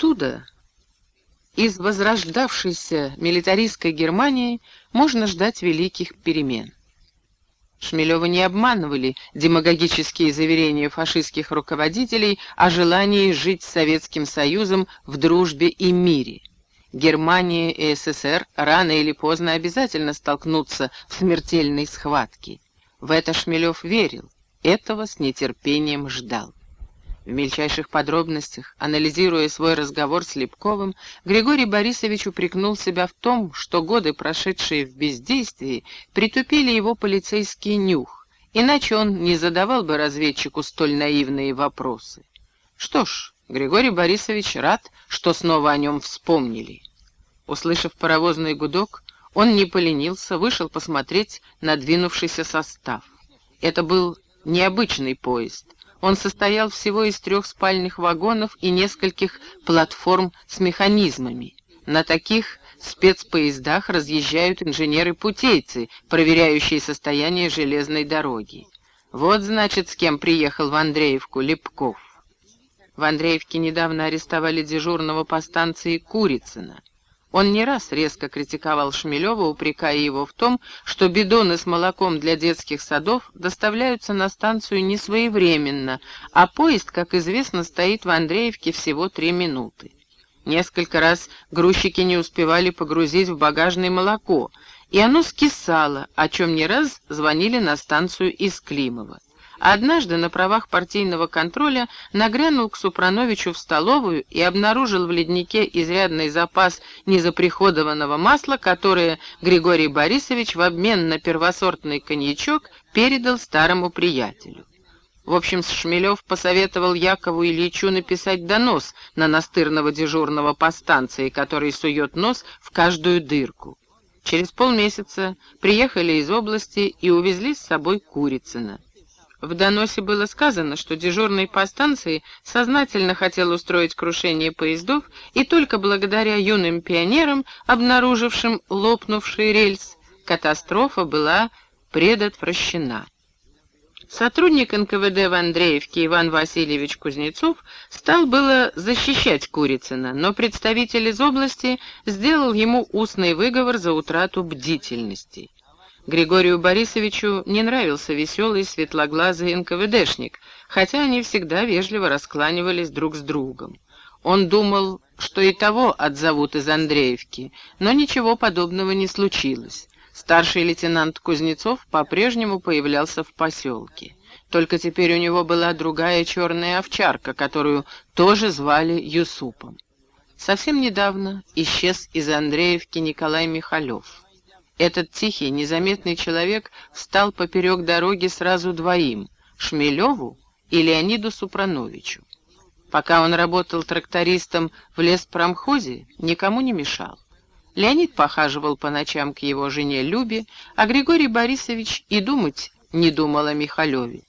Оттуда, из возрождавшейся милитаристской Германии, можно ждать великих перемен. Шмелева не обманывали демагогические заверения фашистских руководителей о желании жить с Советским Союзом в дружбе и мире. Германия и СССР рано или поздно обязательно столкнутся в смертельной схватке. В это Шмелев верил, этого с нетерпением ждал. В мельчайших подробностях, анализируя свой разговор с Лепковым, Григорий Борисович упрекнул себя в том, что годы, прошедшие в бездействии, притупили его полицейский нюх, иначе он не задавал бы разведчику столь наивные вопросы. Что ж, Григорий Борисович рад, что снова о нем вспомнили. Услышав паровозный гудок, он не поленился, вышел посмотреть на двинувшийся состав. Это был необычный поезд — он состоял всего из трех спальных вагонов и нескольких платформ с механизмами. На таких спецпоездах разъезжают инженеры-путейцы, проверяющие состояние железной дороги. Вот, значит, с кем приехал в Андреевку Лепков. В Андреевке недавно арестовали дежурного по станции Курицына. Он не раз резко критиковал Шмелева, упрекая его в том, что бидоны с молоком для детских садов доставляются на станцию не своевременно, а поезд, как известно, стоит в Андреевке всего три минуты. Несколько раз грузчики не успевали погрузить в багажное молоко, и оно скисало, о чем не раз звонили на станцию из Климова. Однажды на правах партийного контроля нагрянул к Супрановичу в столовую и обнаружил в леднике изрядный запас незаприходованного масла, которое Григорий Борисович в обмен на первосортный коньячок передал старому приятелю. В общем, Шмелев посоветовал Якову Ильичу написать донос на настырного дежурного по станции, который сует нос в каждую дырку. Через полмесяца приехали из области и увезли с собой Курицына. В доносе было сказано, что дежурный по станции сознательно хотел устроить крушение поездов, и только благодаря юным пионерам, обнаружившим лопнувший рельс, катастрофа была предотвращена. Сотрудник НКВД в Андреевке Иван Васильевич Кузнецов стал было защищать Курицына, но представитель из области сделал ему устный выговор за утрату бдительности. Григорию Борисовичу не нравился веселый светлоглазый НКВДшник, хотя они всегда вежливо раскланивались друг с другом. Он думал, что и того отзовут из Андреевки, но ничего подобного не случилось. Старший лейтенант Кузнецов по-прежнему появлялся в поселке. Только теперь у него была другая черная овчарка, которую тоже звали Юсупом. Совсем недавно исчез из Андреевки Николай Михалев. Этот тихий, незаметный человек встал поперек дороги сразу двоим — Шмелеву и Леониду Супрановичу. Пока он работал трактористом в леспромхозе, никому не мешал. Леонид похаживал по ночам к его жене Любе, а Григорий Борисович и думать не думал о Михалеве.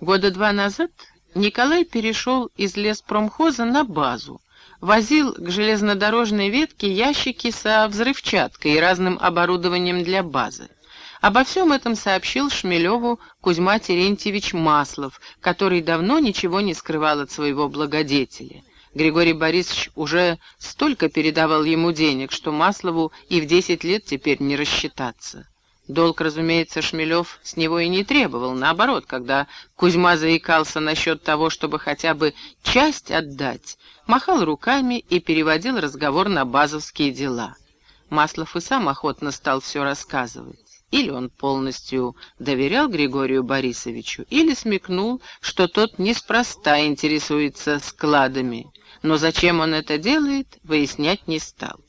Года два назад Николай перешел из леспромхоза на базу, возил к железнодорожной ветке ящики со взрывчаткой и разным оборудованием для базы. Обо всем этом сообщил Шмелеву Кузьма Терентьевич Маслов, который давно ничего не скрывал от своего благодетеля. Григорий Борисович уже столько передавал ему денег, что Маслову и в десять лет теперь не рассчитаться. Долг, разумеется, Шмелев с него и не требовал. Наоборот, когда Кузьма заикался насчет того, чтобы хотя бы часть отдать, махал руками и переводил разговор на базовские дела. Маслов и сам охотно стал все рассказывать. Или он полностью доверял Григорию Борисовичу, или смекнул, что тот неспроста интересуется складами, но зачем он это делает, выяснять не стал.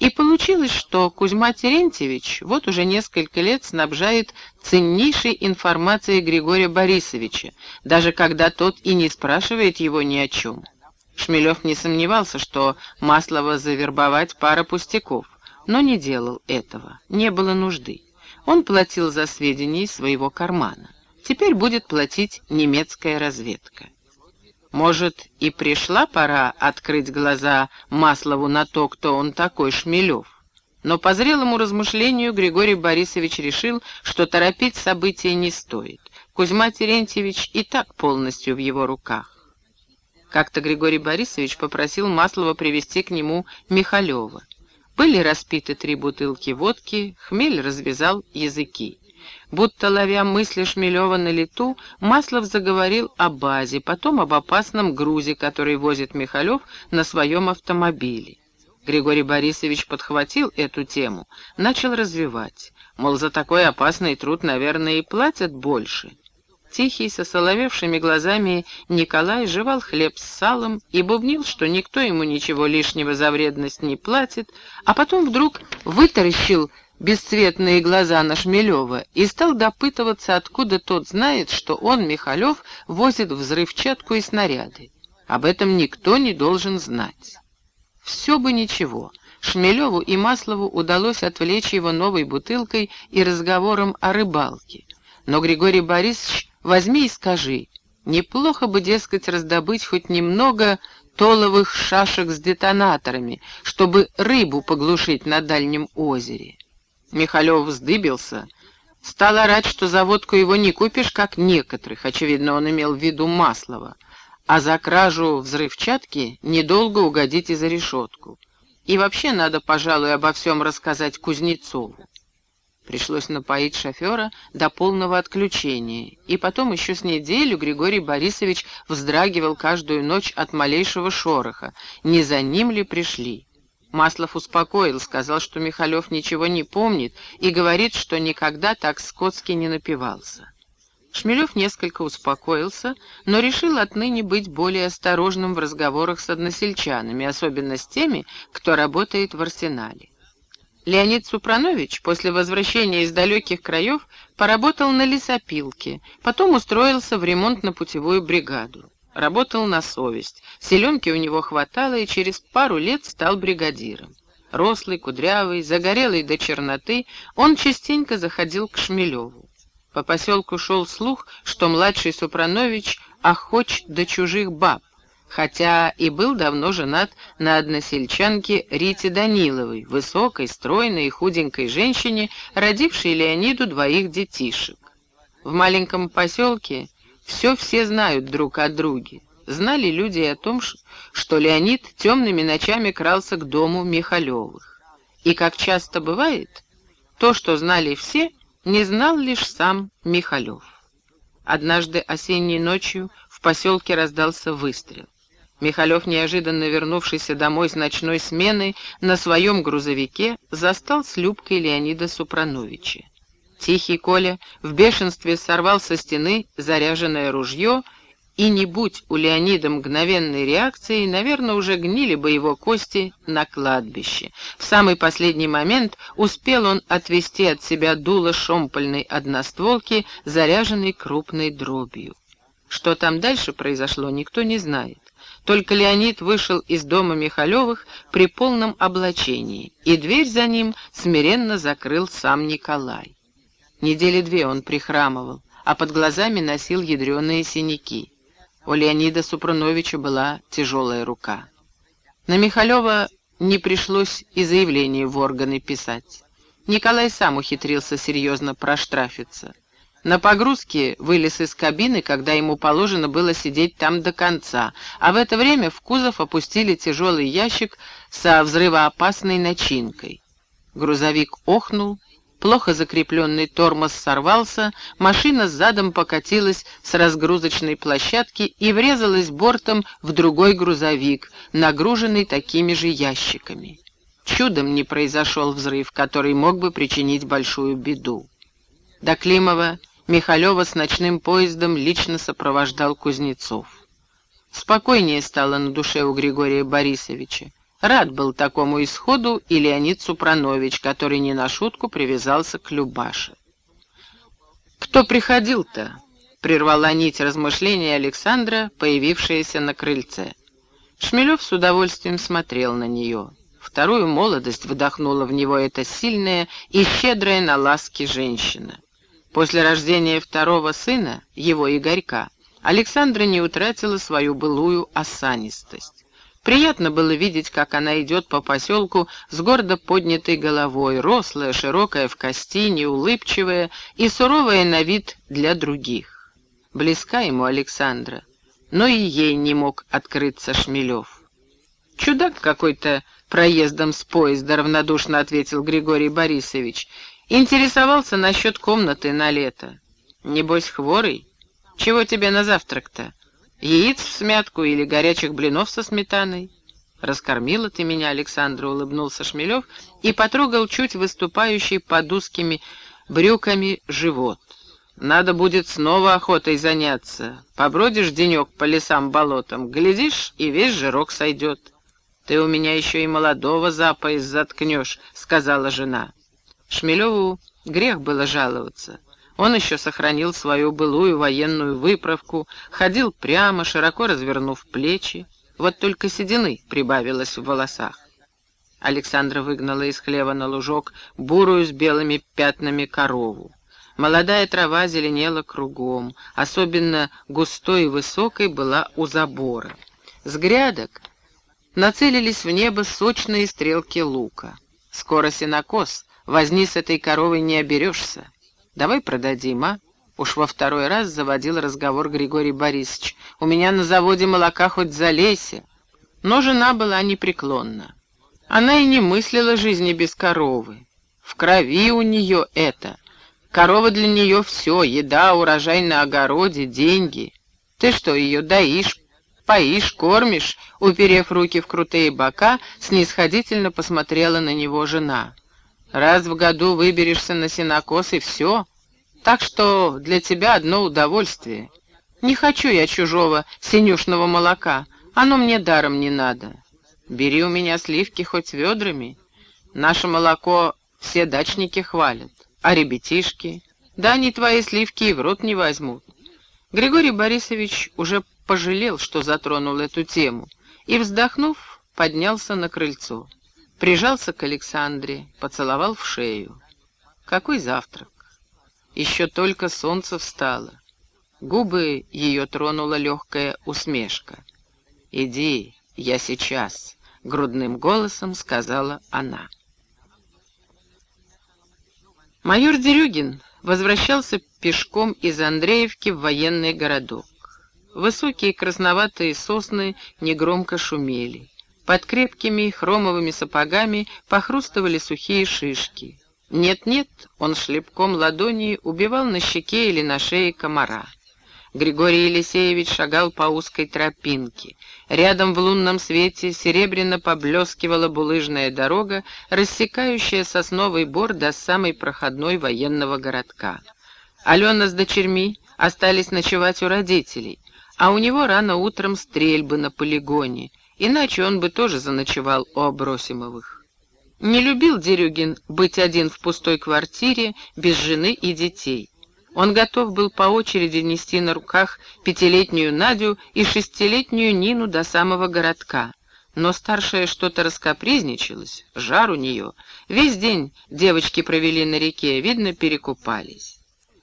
И получилось, что Кузьма Терентьевич вот уже несколько лет снабжает ценнейшей информацией Григория Борисовича, даже когда тот и не спрашивает его ни о чем. Шмелев не сомневался, что Маслова завербовать пара пустяков, но не делал этого, не было нужды. Он платил за сведения из своего кармана. Теперь будет платить немецкая разведка. Может, и пришла пора открыть глаза Маслову на то, кто он такой, Шмелев. Но по зрелому размышлению Григорий Борисович решил, что торопить события не стоит. Кузьма Терентьевич и так полностью в его руках. Как-то Григорий Борисович попросил Маслова привести к нему Михалева. Были распиты три бутылки водки, хмель развязал языки. Будто ловя мысли Шмелева на лету, Маслов заговорил о базе, потом об опасном грузе, который возит Михалев на своем автомобиле. Григорий Борисович подхватил эту тему, начал развивать. Мол, за такой опасный труд, наверное, и платят больше. Тихий, со соловевшими глазами Николай жевал хлеб с салом и бубнил, что никто ему ничего лишнего за вредность не платит, а потом вдруг вытаращил бесцветные глаза на Шмелева и стал допытываться, откуда тот знает, что он, Михалев, возит взрывчатку и снаряды. Об этом никто не должен знать. Все бы ничего. Шмелеву и Маслову удалось отвлечь его новой бутылкой и разговором о рыбалке. Но Григорий Борисович Возьми и скажи, неплохо бы, дескать, раздобыть хоть немного толовых шашек с детонаторами, чтобы рыбу поглушить на дальнем озере. Михалев вздыбился, стал орать, что за водку его не купишь, как некоторых, очевидно, он имел в виду Маслова, а за кражу взрывчатки недолго угодить и за решетку. И вообще надо, пожалуй, обо всем рассказать Кузнецову. Пришлось напоить шофера до полного отключения, и потом еще с неделю Григорий Борисович вздрагивал каждую ночь от малейшего шороха, не за ним ли пришли. Маслов успокоил, сказал, что Михалев ничего не помнит и говорит, что никогда так скотски не напивался. Шмелев несколько успокоился, но решил отныне быть более осторожным в разговорах с односельчанами, особенно с теми, кто работает в арсенале. Леонид Супранович после возвращения из далеких краев поработал на лесопилке, потом устроился в ремонтно-путевую бригаду. Работал на совесть, селенки у него хватало, и через пару лет стал бригадиром. Рослый, кудрявый, загорелый до черноты, он частенько заходил к Шмелеву. По поселку шел слух, что младший Супранович охоч до чужих баб, хотя и был давно женат на односельчанке Рите Даниловой, высокой, стройной и худенькой женщине, родившей Леониду двоих детишек. В маленьком поселке все все знают друг о друге. Знали люди о том, что Леонид темными ночами крался к дому Михалевых. И, как часто бывает, то, что знали все, не знал лишь сам Михалев. Однажды осенней ночью в поселке раздался выстрел. Михалев, неожиданно вернувшийся домой с ночной смены, на своем грузовике застал с Любкой Леонида Супрановича. Тихий Коля в бешенстве сорвал со стены заряженное ружье, и не будь у Леонида мгновенной реакции, наверное, уже гнили бы его кости на кладбище. В самый последний момент успел он отвести от себя дуло шомпольной одностволки, заряженной крупной дробью. Что там дальше произошло, никто не знает. Только Леонид вышел из дома Михалевых при полном облачении, и дверь за ним смиренно закрыл сам Николай. Недели две он прихрамывал, а под глазами носил ядреные синяки. У Леонида Супруновича была тяжелая рука. На Михалева не пришлось и заявление в органы писать. Николай сам ухитрился серьезно проштрафиться. На погрузке вылез из кабины, когда ему положено было сидеть там до конца, а в это время в кузов опустили тяжелый ящик со взрывоопасной начинкой. Грузовик охнул, плохо закрепленный тормоз сорвался, машина задом покатилась с разгрузочной площадки и врезалась бортом в другой грузовик, нагруженный такими же ящиками. Чудом не произошел взрыв, который мог бы причинить большую беду. До Климова Михалева с ночным поездом лично сопровождал Кузнецов. Спокойнее стало на душе у Григория Борисовича. Рад был такому исходу и Леонид Супранович, который не на шутку привязался к Любаше. «Кто приходил-то?» — прервала нить размышления Александра, появившаяся на крыльце. Шмелев с удовольствием смотрел на нее. Вторую молодость вдохнула в него эта сильная и щедрая на ласки женщина. После рождения второго сына, его Игорька, Александра не утратила свою былую осанистость. Приятно было видеть, как она идет по поселку с гордо поднятой головой, рослая, широкая в кости, неулыбчивая и суровая на вид для других. Близка ему Александра. но и ей не мог открыться Шмелев. «Чудак какой-то проездом с поезда», — равнодушно ответил Григорий Борисович. «Интересовался насчет комнаты на лето. Небось, хворый? Чего тебе на завтрак-то? Яиц в смятку или горячих блинов со сметаной?» «Раскормила ты меня, Александра», — улыбнулся Шмелев и потрогал чуть выступающий под узкими брюками живот. «Надо будет снова охотой заняться. Побродишь денек по лесам-болотам, глядишь, и весь жирок сойдет». «Ты у меня еще и молодого за пояс заткнешь», — сказала жена. Шмелеву грех было жаловаться. Он еще сохранил свою былую военную выправку, ходил прямо, широко развернув плечи. Вот только седины прибавилось в волосах. Александра выгнала из хлева на лужок бурую с белыми пятнами корову. Молодая трава зеленела кругом, особенно густой и высокой была у забора. С грядок нацелились в небо сочные стрелки лука. Скоро сенокос, возни с этой коровой не оберешься. Давай продадим, а? Уж во второй раз заводил разговор Григорий Борисович. У меня на заводе молока хоть залейся. Но жена была непреклонна. Она и не мыслила жизни без коровы. В крови у нее это. Корова для нее все, еда, урожай на огороде, деньги. Ты что, ее доишь, поишь, кормишь?» Уперев руки в крутые бока, снисходительно посмотрела на него жена. «Раз в году выберешься на сенокос, и все. Так что для тебя одно удовольствие. Не хочу я чужого синюшного молока, оно мне даром не надо. Бери у меня сливки хоть ведрами. Наше молоко все дачники хвалят, а ребятишки, да они твои сливки и в рот не возьмут». Григорий Борисович уже пожалел, что затронул эту тему, и, вздохнув, поднялся на крыльцо. Прижался к Александре, поцеловал в шею. Какой завтрак! Еще только солнце встало. Губы ее тронула легкая усмешка. «Иди, я сейчас», — грудным голосом сказала она. Майор Дерюгин возвращался пешком из Андреевки в военный городок. Высокие красноватые сосны негромко шумели. Под крепкими хромовыми сапогами похрустывали сухие шишки. Нет-нет, он шлепком ладони убивал на щеке или на шее комара. Григорий Елисеевич шагал по узкой тропинке. Рядом в лунном свете серебряно поблескивала булыжная дорога, рассекающая сосновый бор до самой проходной военного городка. Алена с дочерьми остались ночевать у родителей а у него рано утром стрельбы на полигоне, иначе он бы тоже заночевал у Абросимовых. Не любил Дерюгин быть один в пустой квартире, без жены и детей. Он готов был по очереди нести на руках пятилетнюю Надю и шестилетнюю Нину до самого городка. Но старшая что-то раскопризничалась, жар у нее. Весь день девочки провели на реке, видно, перекупались.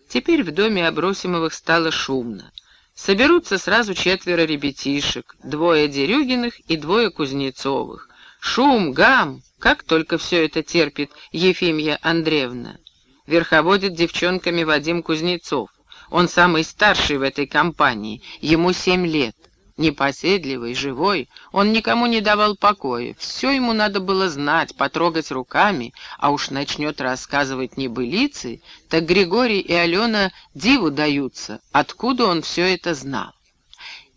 Теперь в доме Абросимовых стало шумно. Соберутся сразу четверо ребятишек, двое Дерюгиных и двое Кузнецовых. Шум, гам, как только все это терпит Ефимья Андреевна. Верховодит девчонками Вадим Кузнецов. Он самый старший в этой компании, ему семь лет. Непоседливый, живой, он никому не давал покоя. Все ему надо было знать, потрогать руками, а уж начнет рассказывать небылицы, так Григорий и Алена диву даются, откуда он все это знал.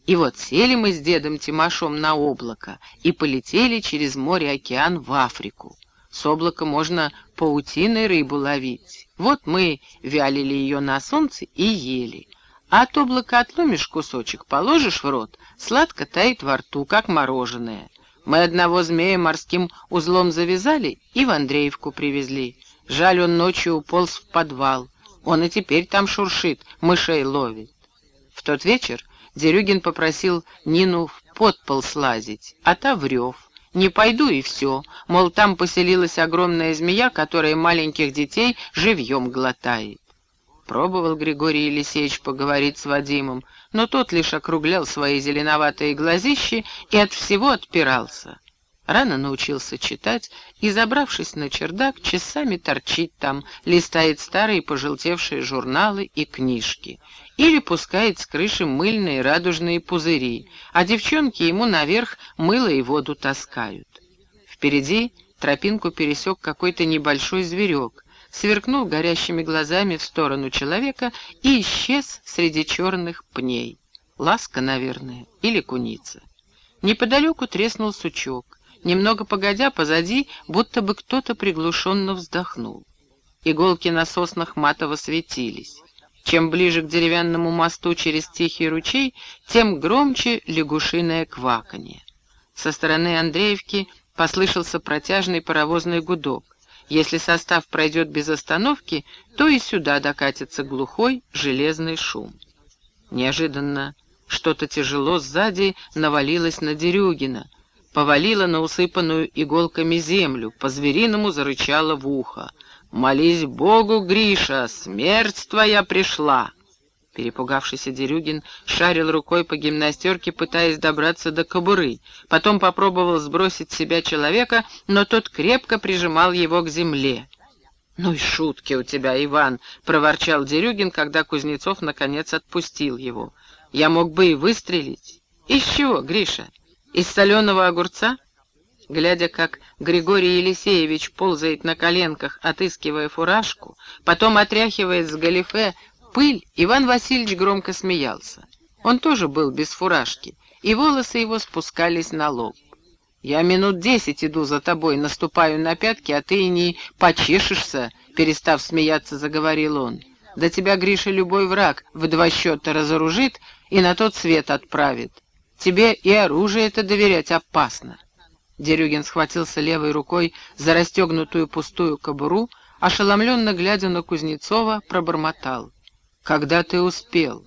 И вот сели мы с дедом Тимошом на облако и полетели через море-океан в Африку. С облака можно паутиной рыбу ловить. Вот мы вялили ее на солнце и ели. А от облака отломишь кусочек, положишь в рот, сладко тает во рту, как мороженое. Мы одного змея морским узлом завязали и в Андреевку привезли. Жаль, он ночью уполз в подвал. Он и теперь там шуршит, мышей ловит. В тот вечер Дерюгин попросил Нину в подпол слазить, а та врев. «Не пойду и все», мол, там поселилась огромная змея, которая маленьких детей живьем глотает. Пробовал Григорий Елисеевич поговорить с Вадимом, но тот лишь округлял свои зеленоватые глазищи и от всего отпирался. Рано научился читать и, забравшись на чердак, часами торчит там, листает старые пожелтевшие журналы и книжки. Или пускает с крыши мыльные радужные пузыри, а девчонки ему наверх мыло и воду таскают. Впереди тропинку пересек какой-то небольшой зверек, сверкнул горящими глазами в сторону человека и исчез среди черных пней. Ласка, наверное, или куница. Неподалеку треснул сучок. Немного погодя, позади, будто бы кто-то приглушенно вздохнул. Иголки на соснах матово светились. Чем ближе к деревянному мосту через тихий ручей, тем громче лягушиное кваканье. Со стороны Андреевки послышался протяжный паровозный гудок. Если состав пройдет без остановки, то и сюда докатится глухой железный шум. Неожиданно что-то тяжело сзади навалилось на Дерюгина — повалила на усыпанную иголками землю, по-звериному зарычала в ухо. «Молись Богу, Гриша, смерть твоя пришла!» Перепугавшийся Дерюгин шарил рукой по гимнастерке, пытаясь добраться до кобуры. Потом попробовал сбросить с себя человека, но тот крепко прижимал его к земле. «Ну и шутки у тебя, Иван!» — проворчал Дерюгин, когда Кузнецов наконец отпустил его. «Я мог бы и выстрелить. Из чего, Гриша?» Из соленого огурца, глядя, как Григорий Елисеевич ползает на коленках, отыскивая фуражку, потом отряхивает с галифе пыль, Иван Васильевич громко смеялся. Он тоже был без фуражки, и волосы его спускались на лоб. «Я минут десять иду за тобой, наступаю на пятки, а ты и не почешешься», — перестав смеяться, заговорил он. «Да тебя, Гриша, любой враг в два счета разоружит и на тот свет отправит. Тебе и оружие это доверять опасно. Дерюгин схватился левой рукой за расстегнутую пустую кобуру, ошеломленно глядя на Кузнецова, пробормотал. «Когда ты успел?»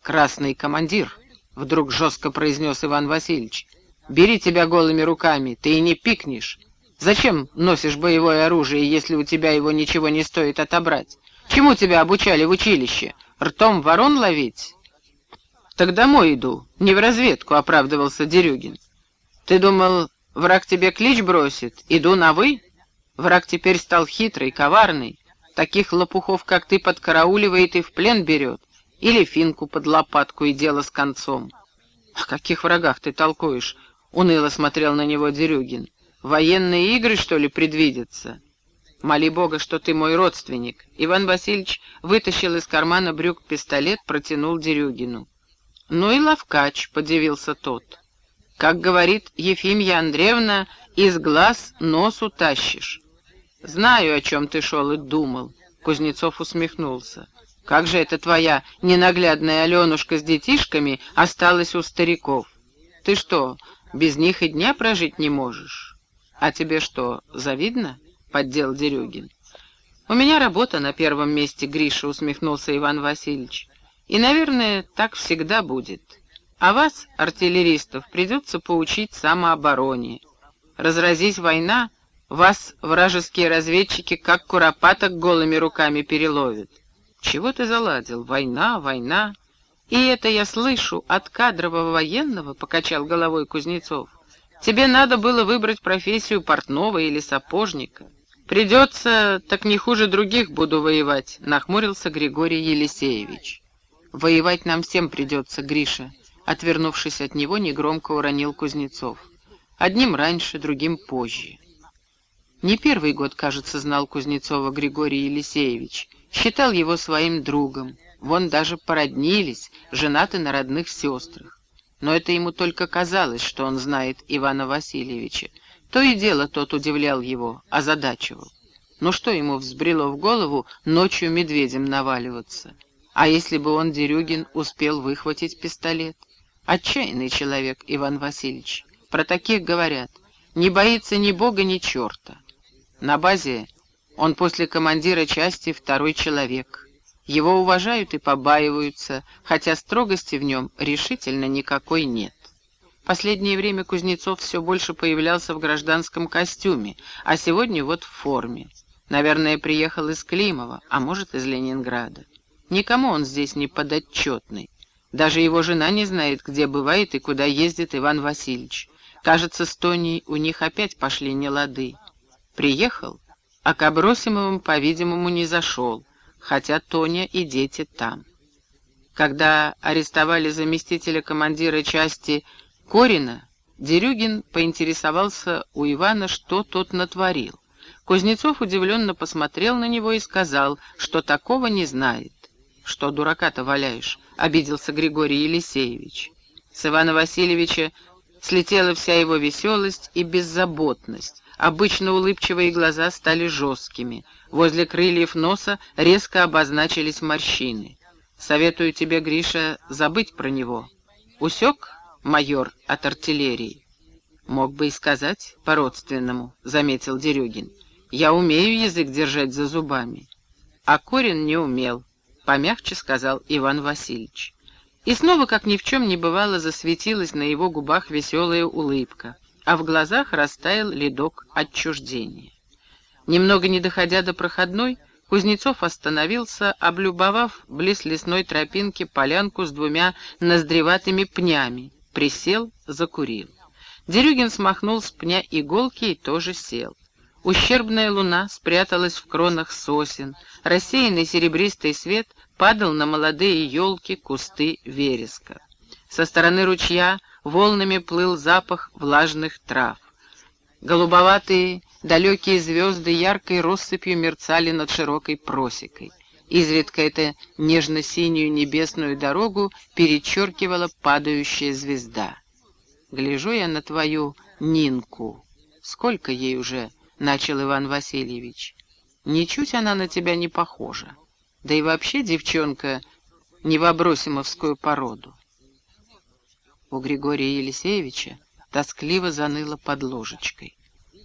«Красный командир», — вдруг жестко произнес Иван Васильевич. «Бери тебя голыми руками, ты и не пикнешь. Зачем носишь боевое оружие, если у тебя его ничего не стоит отобрать? Чему тебя обучали в училище? Ртом ворон ловить?» «Так домой иду, не в разведку», — оправдывался Дерюгин. «Ты думал, враг тебе клич бросит? Иду на «вы»?» Враг теперь стал хитрый, коварный. Таких лопухов, как ты, подкарауливает и в плен берет. Или финку под лопатку и дело с концом. «О каких врагах ты толкуешь?» — уныло смотрел на него Дерюгин. «Военные игры, что ли, предвидятся?» «Моли Бога, что ты мой родственник». Иван Васильевич вытащил из кармана брюк пистолет, протянул Дерюгину. «Ну и ловкач», — подивился тот. «Как говорит Ефимья Андреевна, из глаз нос утащишь». «Знаю, о чем ты шел и думал», — Кузнецов усмехнулся. «Как же это твоя ненаглядная Аленушка с детишками осталась у стариков? Ты что, без них и дня прожить не можешь?» «А тебе что, завидно?» — поддел Дерюгин. «У меня работа на первом месте, Гриша», — усмехнулся Иван Васильевич. И, наверное, так всегда будет. А вас, артиллеристов, придется поучить самообороне. Разразись война, вас вражеские разведчики как куропаток голыми руками переловят. Чего ты заладил? Война, война. И это я слышу от кадрового военного, — покачал головой Кузнецов. Тебе надо было выбрать профессию портного или сапожника. Придется, так не хуже других буду воевать, — нахмурился Григорий Елисеевич. «Воевать нам всем придется, Гриша», — отвернувшись от него, негромко уронил Кузнецов. «Одним раньше, другим позже». Не первый год, кажется, знал Кузнецова Григорий Елисеевич. Считал его своим другом. Вон даже породнились, женаты на родных сестрах. Но это ему только казалось, что он знает Ивана Васильевича. То и дело тот удивлял его, озадачивал. Ну что ему взбрело в голову ночью медведем наваливаться? А если бы он, Дерюгин, успел выхватить пистолет? Отчаянный человек, Иван Васильевич. Про таких говорят. Не боится ни бога, ни черта. На базе он после командира части второй человек. Его уважают и побаиваются, хотя строгости в нем решительно никакой нет. Последнее время Кузнецов все больше появлялся в гражданском костюме, а сегодня вот в форме. Наверное, приехал из Климова, а может, из Ленинграда. Никому он здесь не подотчетный. Даже его жена не знает, где бывает и куда ездит Иван Васильевич. Кажется, с Тоней у них опять пошли нелады. Приехал, а к Абросимовым, по-видимому, не зашел, хотя Тоня и дети там. Когда арестовали заместителя командира части Корина, Дерюгин поинтересовался у Ивана, что тот натворил. Кузнецов удивленно посмотрел на него и сказал, что такого не знает. «Что дурака-то валяешь?» — обиделся Григорий Елисеевич. С Ивана Васильевича слетела вся его веселость и беззаботность. Обычно улыбчивые глаза стали жесткими. Возле крыльев носа резко обозначились морщины. «Советую тебе, Гриша, забыть про него. Усек, майор, от артиллерии?» «Мог бы и сказать по-родственному», — заметил Дерюгин. «Я умею язык держать за зубами». А Корин не умел, — помягче сказал Иван Васильевич. И снова, как ни в чем не бывало, засветилась на его губах веселая улыбка, а в глазах растаял ледок отчуждения. Немного не доходя до проходной, Кузнецов остановился, облюбовав близ лесной тропинки полянку с двумя ноздреватыми пнями, присел, закурил. Дерюгин смахнул с пня иголки и тоже сел. Ущербная луна спряталась в кронах сосен, рассеянный серебристый свет падал на молодые елки, кусты вереска. Со стороны ручья волнами плыл запах влажных трав. Голубоватые далекие звезды яркой россыпью мерцали над широкой просекой. Изредка эта нежно-синюю небесную дорогу перечеркивала падающая звезда. «Гляжу я на твою Нинку. Сколько ей уже?» начал Иван Васильевич. «Ничуть она на тебя не похожа. Да и вообще девчонка не в обросимовскую породу». У Григория Елисеевича тоскливо заныло под ложечкой.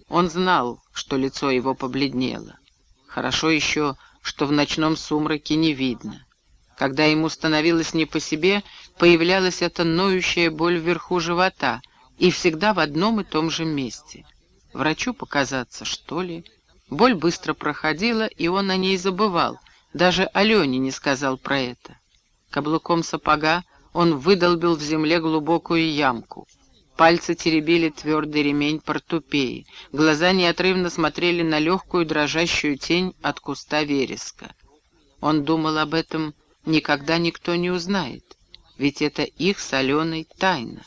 Он знал, что лицо его побледнело. Хорошо еще, что в ночном сумраке не видно. Когда ему становилось не по себе, появлялась эта ноющая боль вверху живота, и всегда в одном и том же месте — Врачу показаться, что ли? Боль быстро проходила, и он о ней забывал. Даже Алене не сказал про это. Каблуком сапога он выдолбил в земле глубокую ямку. Пальцы теребили твердый ремень портупеи. Глаза неотрывно смотрели на легкую дрожащую тень от куста вереска. Он думал об этом, никогда никто не узнает, ведь это их соленой тайна.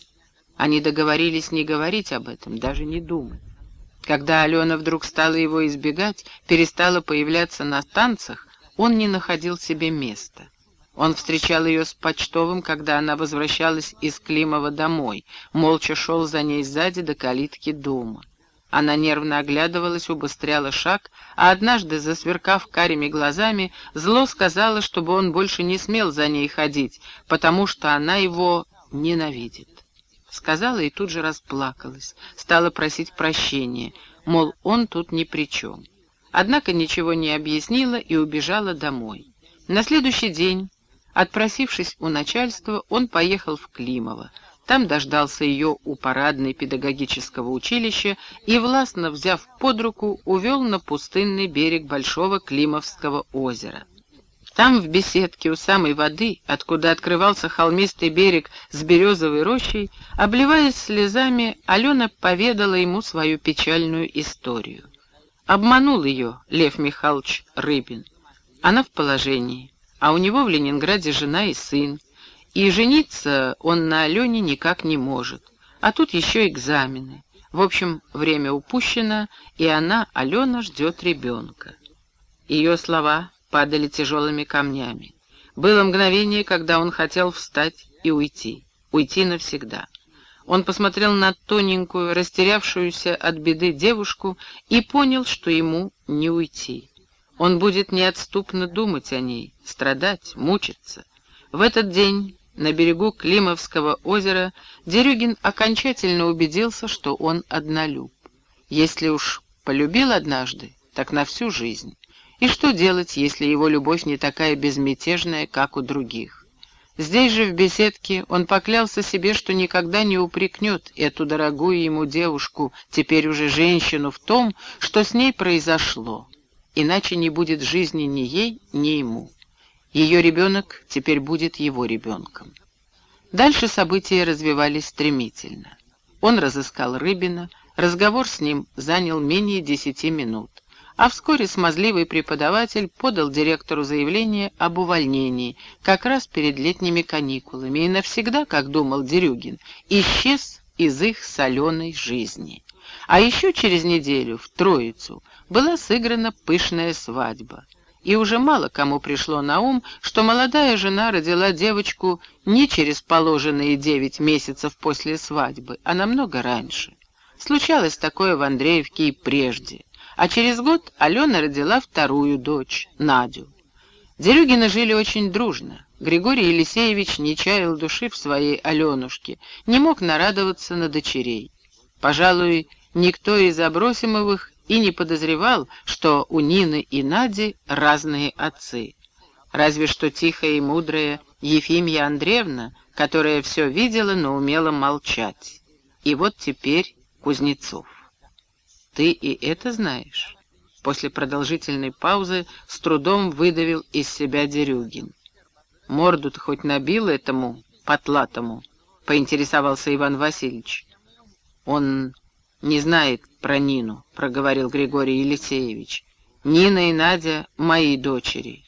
Они договорились не говорить об этом, даже не думать. Когда Алена вдруг стала его избегать, перестала появляться на танцах, он не находил себе места. Он встречал ее с почтовым, когда она возвращалась из Климова домой, молча шел за ней сзади до калитки дома. Она нервно оглядывалась, убыстряла шаг, а однажды, засверкав карими глазами, зло сказала, чтобы он больше не смел за ней ходить, потому что она его ненавидит. Сказала и тут же расплакалась, стала просить прощения, мол, он тут ни при чем. Однако ничего не объяснила и убежала домой. На следующий день, отпросившись у начальства, он поехал в Климово. Там дождался ее у парадной педагогического училища и, властно взяв под руку, увел на пустынный берег Большого Климовского озера. Там, в беседке у самой воды, откуда открывался холмистый берег с березовой рощей, обливаясь слезами, Алена поведала ему свою печальную историю. Обманул ее Лев Михайлович Рыбин. Она в положении, а у него в Ленинграде жена и сын, и жениться он на Алене никак не может, а тут еще экзамены. В общем, время упущено, и она, Алена, ждет ребенка. Ее слова падали тяжелыми камнями. Было мгновение, когда он хотел встать и уйти, уйти навсегда. Он посмотрел на тоненькую, растерявшуюся от беды девушку и понял, что ему не уйти. Он будет неотступно думать о ней, страдать, мучиться. В этот день на берегу Климовского озера Дерюгин окончательно убедился, что он однолюб. Если уж полюбил однажды, так на всю жизнь. И что делать, если его любовь не такая безмятежная, как у других? Здесь же, в беседке, он поклялся себе, что никогда не упрекнет эту дорогую ему девушку, теперь уже женщину, в том, что с ней произошло. Иначе не будет жизни ни ей, ни ему. Ее ребенок теперь будет его ребенком. Дальше события развивались стремительно. Он разыскал Рыбина, разговор с ним занял менее десяти минут. А вскоре смазливый преподаватель подал директору заявление об увольнении, как раз перед летними каникулами, и навсегда, как думал Дерюгин, исчез из их соленой жизни. А еще через неделю, в Троицу, была сыграна пышная свадьба. И уже мало кому пришло на ум, что молодая жена родила девочку не через положенные девять месяцев после свадьбы, а намного раньше. Случалось такое в Андреевке и прежде. А через год Алена родила вторую дочь, Надю. Дерюгины жили очень дружно. Григорий Елисеевич не чаял души в своей Аленушке, не мог нарадоваться на дочерей. Пожалуй, никто из Абросимовых и не подозревал, что у Нины и Нади разные отцы. Разве что тихая и мудрая Ефимья Андреевна, которая все видела, но умела молчать. И вот теперь Кузнецов. «Ты и это знаешь?» После продолжительной паузы с трудом выдавил из себя Дерюгин. «Морду-то хоть набил этому потлатому?» — поинтересовался Иван Васильевич. «Он не знает про Нину», — проговорил Григорий Елисеевич. «Нина и Надя — мои дочери».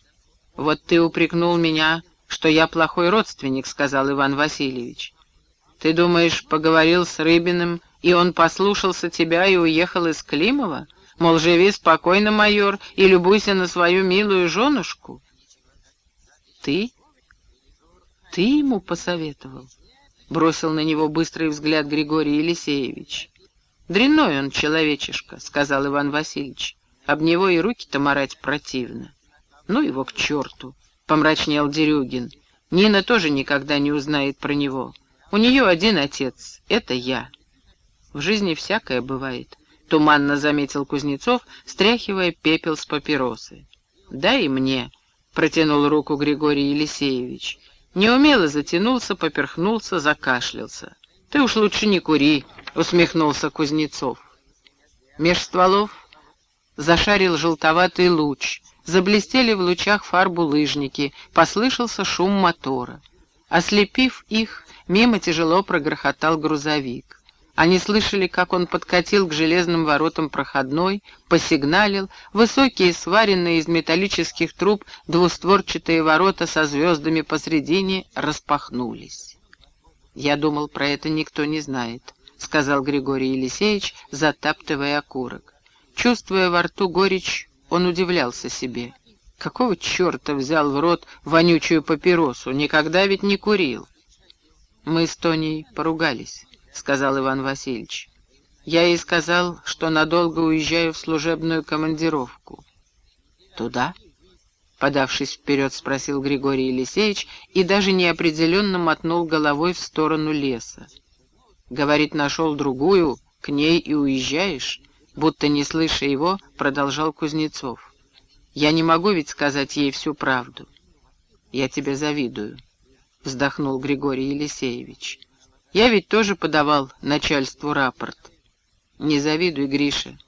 «Вот ты упрекнул меня, что я плохой родственник», — сказал Иван Васильевич. «Ты думаешь, поговорил с Рыбиным, и он послушался тебя и уехал из Климова? Мол, живи спокойно, майор, и любуйся на свою милую женушку?» «Ты? Ты ему посоветовал?» — бросил на него быстрый взгляд Григорий Елисеевич. «Дрянной он, человечишка», — сказал Иван Васильевич. «Об него и руки-то марать противно». «Ну его к черту», — помрачнел Дерюгин. «Нина тоже никогда не узнает про него. У нее один отец — это я». «В жизни всякое бывает», — туманно заметил Кузнецов, стряхивая пепел с папиросы. «Да и мне», — протянул руку Григорий Елисеевич. Неумело затянулся, поперхнулся, закашлялся. «Ты уж лучше не кури», — усмехнулся Кузнецов. Меж стволов зашарил желтоватый луч, заблестели в лучах фарбу лыжники, послышался шум мотора. Ослепив их, мимо тяжело прогрохотал грузовик. Они слышали, как он подкатил к железным воротам проходной, посигналил, высокие, сваренные из металлических труб, двустворчатые ворота со звездами посредине распахнулись. «Я думал, про это никто не знает», — сказал Григорий Елисеевич, затаптывая окурок. Чувствуя во рту горечь, он удивлялся себе. Какого черта взял в рот вонючую папиросу? Никогда ведь не курил. «Мы с Тоней поругались», — сказал Иван Васильевич. «Я ей сказал, что надолго уезжаю в служебную командировку». «Туда?» Подавшись вперед, спросил Григорий Елисеевич и даже неопределенно мотнул головой в сторону леса. Говорит, нашел другую, к ней и уезжаешь? Будто не слыша его, продолжал Кузнецов. Я не могу ведь сказать ей всю правду. Я тебе завидую, вздохнул Григорий Елисеевич. Я ведь тоже подавал начальству рапорт. Не завидуй, Гриша.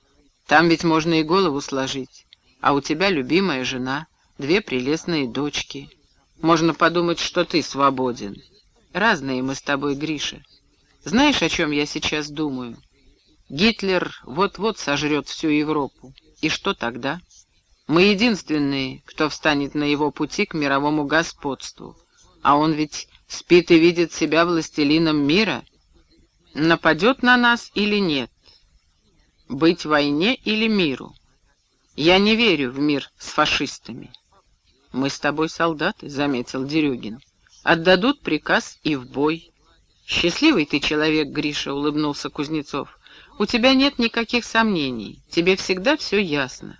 Там ведь можно и голову сложить. А у тебя любимая жена — две прелестные дочки. Можно подумать, что ты свободен. Разные мы с тобой, Гриша. Знаешь, о чем я сейчас думаю? Гитлер вот-вот сожрет всю Европу. И что тогда? Мы единственные, кто встанет на его пути к мировому господству. А он ведь спит и видит себя властелином мира. Нападет на нас или нет? Быть войне или миру? Я не верю в мир с фашистами. «Мы с тобой солдаты», — заметил Дерюгин. «Отдадут приказ и в бой». «Счастливый ты человек, Гриша», — улыбнулся Кузнецов. «У тебя нет никаких сомнений. Тебе всегда все ясно.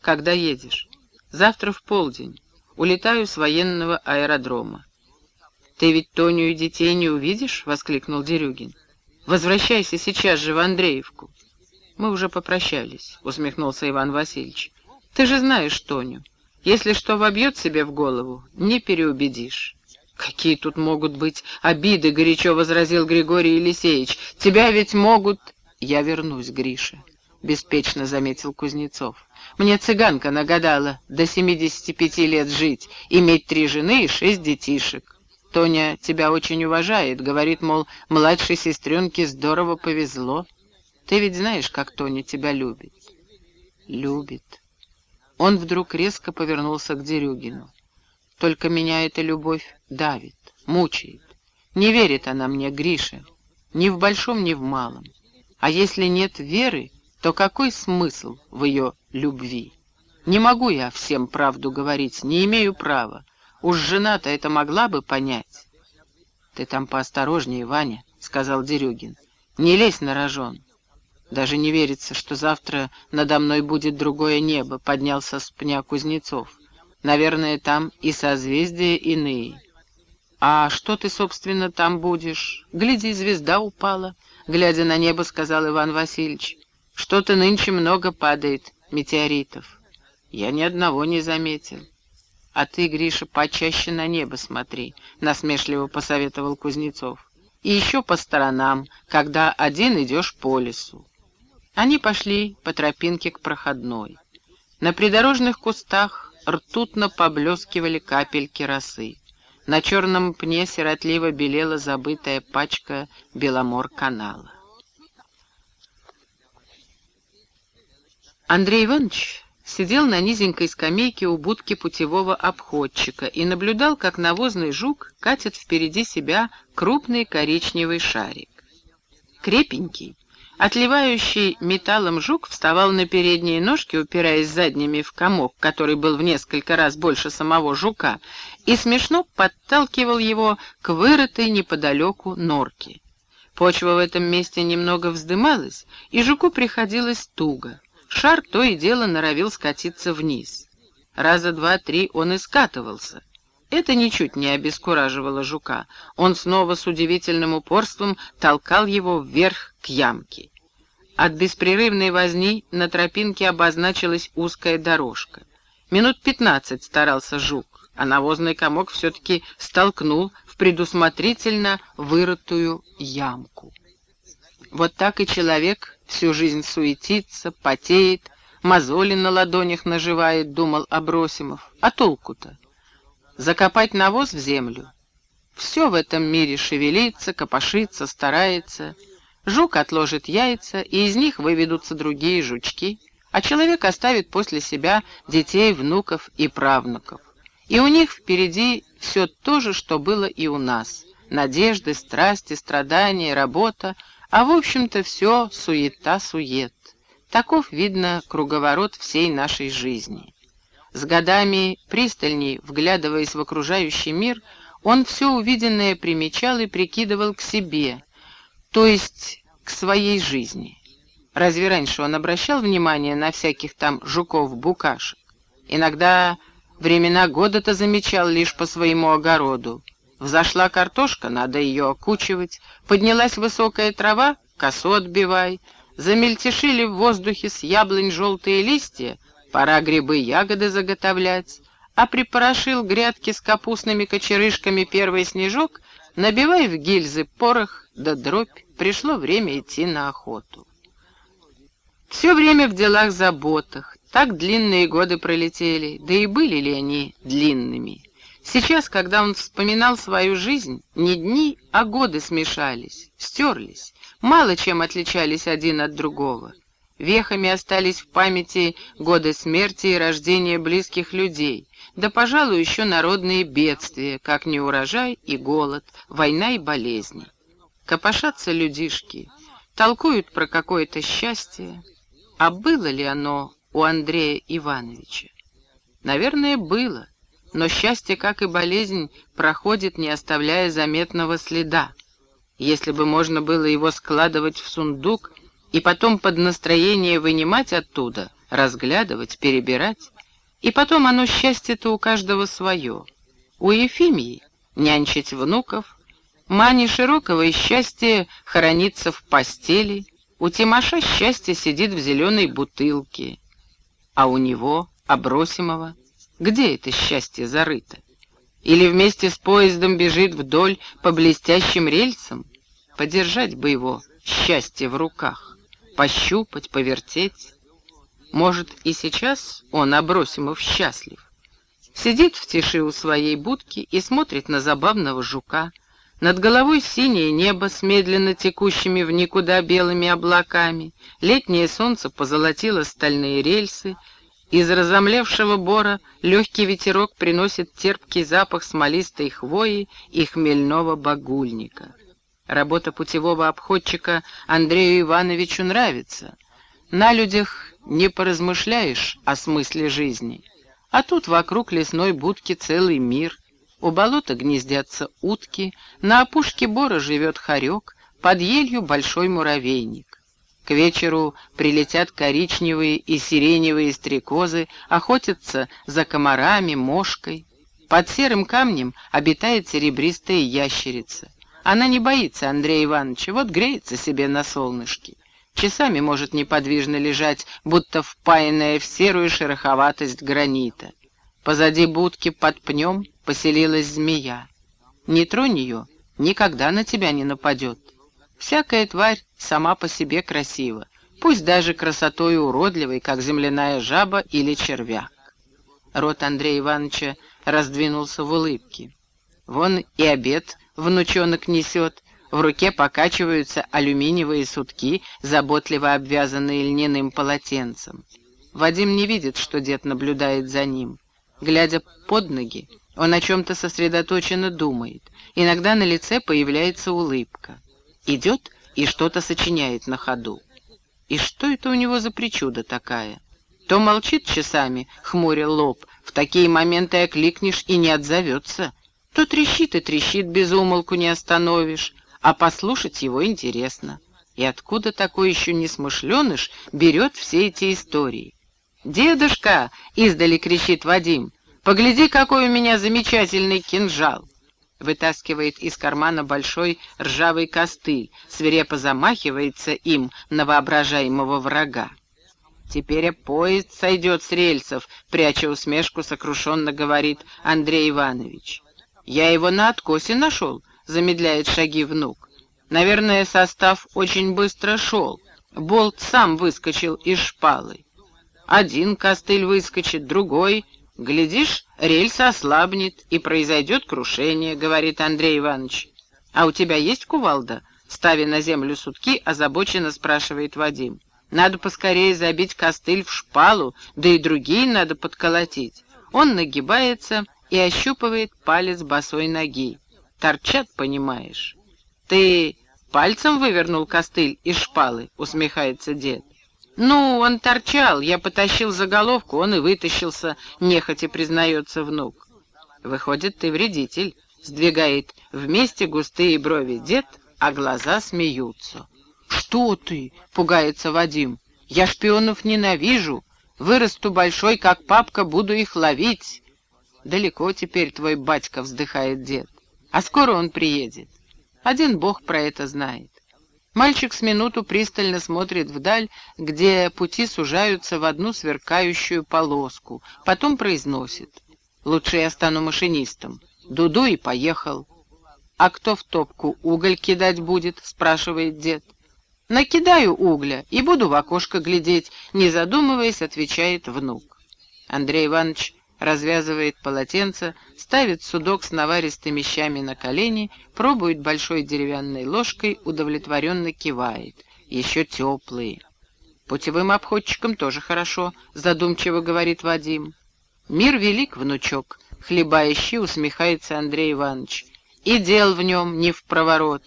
Когда едешь?» «Завтра в полдень. Улетаю с военного аэродрома». «Ты ведь Тоню и детей не увидишь?» — воскликнул Дерюгин. «Возвращайся сейчас же в Андреевку». «Мы уже попрощались», — усмехнулся Иван Васильевич. «Ты же знаешь Тоню. Если что вобьет себе в голову, не переубедишь. «Какие тут могут быть обиды?» — горячо возразил Григорий Елисеевич. «Тебя ведь могут...» «Я вернусь, Гриша», — беспечно заметил Кузнецов. «Мне цыганка нагадала до 75 лет жить, иметь три жены и шесть детишек. Тоня тебя очень уважает, говорит, мол, младшей сестренке здорово повезло. Ты ведь знаешь, как Тоня тебя любит. Любит. Он вдруг резко повернулся к Дерюгину. Только меня эта любовь давит, мучает. Не верит она мне, Гриша, ни в большом, ни в малом. А если нет веры, то какой смысл в ее любви? Не могу я всем правду говорить, не имею права. Уж жена-то это могла бы понять. — Ты там поосторожнее, Ваня, — сказал Дерюгин. — Не лезь на рожон. Даже не верится, что завтра надо мной будет другое небо, — поднялся с пня Кузнецов. Наверное, там и созвездия иные. А что ты, собственно, там будешь? Гляди, звезда упала, — глядя на небо, сказал Иван Васильевич. Что-то нынче много падает метеоритов. Я ни одного не заметил. «А ты, Гриша, почаще на небо смотри», — насмешливо посоветовал Кузнецов. «И еще по сторонам, когда один идешь по лесу». Они пошли по тропинке к проходной. На придорожных кустах ртутно поблескивали капельки росы. На черном пне сиротливо белела забытая пачка Беломор-канала. Андрей Иванович сидел на низенькой скамейке у будки путевого обходчика и наблюдал, как навозный жук катит впереди себя крупный коричневый шарик. Крепенький, отливающий металлом жук вставал на передние ножки, упираясь задними в комок, который был в несколько раз больше самого жука, и смешно подталкивал его к вырытой неподалеку норке. Почва в этом месте немного вздымалась, и жуку приходилось туго. Шар то и дело норовил скатиться вниз. Раза два-три он и скатывался. Это ничуть не обескураживало жука. Он снова с удивительным упорством толкал его вверх к ямке. От беспрерывной возни на тропинке обозначилась узкая дорожка. Минут пятнадцать старался жук, а навозный комок все-таки столкнул в предусмотрительно вырытую ямку. Вот так и человек всю жизнь суетится, потеет, мозоли на ладонях наживает, думал Абросимов. А толку-то? Закопать навоз в землю? Все в этом мире шевелится, копошится, старается. Жук отложит яйца, и из них выведутся другие жучки, а человек оставит после себя детей, внуков и правнуков. И у них впереди все то же, что было и у нас. Надежды, страсти, страдания, работа, а в общем-то все суета-сует. Таков, видно, круговорот всей нашей жизни. С годами, пристальней вглядываясь в окружающий мир, он все увиденное примечал и прикидывал к себе, то есть к своей жизни. Разве раньше он обращал внимание на всяких там жуков-букашек? Иногда времена года-то замечал лишь по своему огороду. Взошла картошка, надо ее окучивать. Поднялась высокая трава, косу отбивай. Замельтешили в воздухе с яблонь желтые листья, пора грибы ягоды заготовлять. А припорошил грядки с капустными кочерышками первый снежок, набивай в гильзы порох да дробь, пришло время идти на охоту. Все время в делах-заботах, так длинные годы пролетели, да и были ли они длинными. Сейчас, когда он вспоминал свою жизнь, не дни, а годы смешались, стерлись, мало чем отличались один от другого. Вехами остались в памяти годы смерти и рождения близких людей, да, пожалуй, еще народные бедствия, как неурожай и голод, война и болезни. Копошатся людишки, толкуют про какое-то счастье. А было ли оно у Андрея Ивановича? Наверное, было но счастье, как и болезнь, проходит, не оставляя заметного следа. Если бы можно было его складывать в сундук и потом под настроение вынимать оттуда, разглядывать, перебирать, и потом оно счастье-то у каждого свое. У Ефимии нянчить внуков, Мани Широкого счастье хоронится в постели, у Тимоша счастье сидит в зеленой бутылке, а у него, Обросимого, где это счастье зарыто? Или вместе с поездом бежит вдоль по блестящим рельсам? Подержать бы его счастье в руках, пощупать, повертеть. Может, и сейчас он, Абросимов, счастлив? Сидит в тиши у своей будки и смотрит на забавного жука. Над головой синее небо с медленно текущими в никуда белыми облаками. Летнее солнце позолотило стальные рельсы. Из разомлевшего бора легкий ветерок приносит терпкий запах смолистой хвои и хмельного багульника. Работа путевого обходчика Андрею Ивановичу нравится. На людях не поразмышляешь о смысле жизни. А тут вокруг лесной будки целый мир. У болота гнездятся утки, на опушке бора живет хорек, под елью большой муравейник. К вечеру прилетят коричневые и сиреневые стрекозы, охотятся за комарами, мошкой. Под серым камнем обитает серебристая ящерица. Она не боится Андрея Ивановича, вот греется себе на солнышке. Часами может неподвижно лежать, будто впаянная в серую шероховатость гранита. Позади будки под пнем поселилась змея. Не тронь ее, никогда на тебя не нападет. Всякая тварь сама по себе красива, пусть даже красотой уродливой, как земляная жаба или червяк. Рот Андрея Ивановича раздвинулся в улыбке. Вон и обед внучонок несет, в руке покачиваются алюминиевые сутки, заботливо обвязанные льняным полотенцем. Вадим не видит, что дед наблюдает за ним. Глядя под ноги, он о чем-то сосредоточенно думает. Иногда на лице появляется улыбка. Идет и что-то сочиняет на ходу. И что это у него за причуда такая? То молчит часами, хмуря лоб, в такие моменты окликнешь и не отзовется, то трещит и трещит, без умолку не остановишь, а послушать его интересно. И откуда такой еще несмышленыш берет все эти истории? «Дедушка!» — издали кричит Вадим. «Погляди, какой у меня замечательный кинжал!» Вытаскивает из кармана большой ржавый костыль, свирепо замахивается им на воображаемого врага. «Теперь поезд сойдет с рельсов», — пряча усмешку, сокрушенно говорит Андрей Иванович. «Я его на откосе нашел», — замедляет шаги внук. «Наверное, состав очень быстро шел. Болт сам выскочил из шпалы. Один костыль выскочит, другой. Глядишь, рельса ослабнет, и произойдет крушение», — говорит Андрей Иванович. «А у тебя есть кувалда?» — ставя на землю сутки, озабоченно спрашивает Вадим. «Надо поскорее забить костыль в шпалу, да и другие надо подколотить». Он нагибается и ощупывает палец босой ноги. Торчат, понимаешь. Ты пальцем вывернул костыль из шпалы, усмехается дед. Ну, он торчал, я потащил за головку, он и вытащился, нехотя признается внук. Выходит, ты вредитель, сдвигает вместе густые брови дед, а глаза смеются. «Что ты?» — пугается Вадим. «Я шпионов ненавижу. Вырасту большой, как папка, буду их ловить. «Далеко теперь твой батька», — вздыхает дед. «А скоро он приедет. Один бог про это знает». Мальчик с минуту пристально смотрит вдаль, где пути сужаются в одну сверкающую полоску, потом произносит. «Лучше я стану машинистом. Дуду и поехал». «А кто в топку уголь кидать будет?» — спрашивает дед. «Накидаю угля и буду в окошко глядеть», — не задумываясь, отвечает внук. Андрей Иванович развязывает полотенце, ставит судок с наваристыми щами на колени, пробует большой деревянной ложкой, удовлетворенно кивает. Еще теплые. Путевым обходчикам тоже хорошо, задумчиво говорит Вадим. Мир велик, внучок, хлебающий, усмехается Андрей Иванович. И дел в нем не в проворот.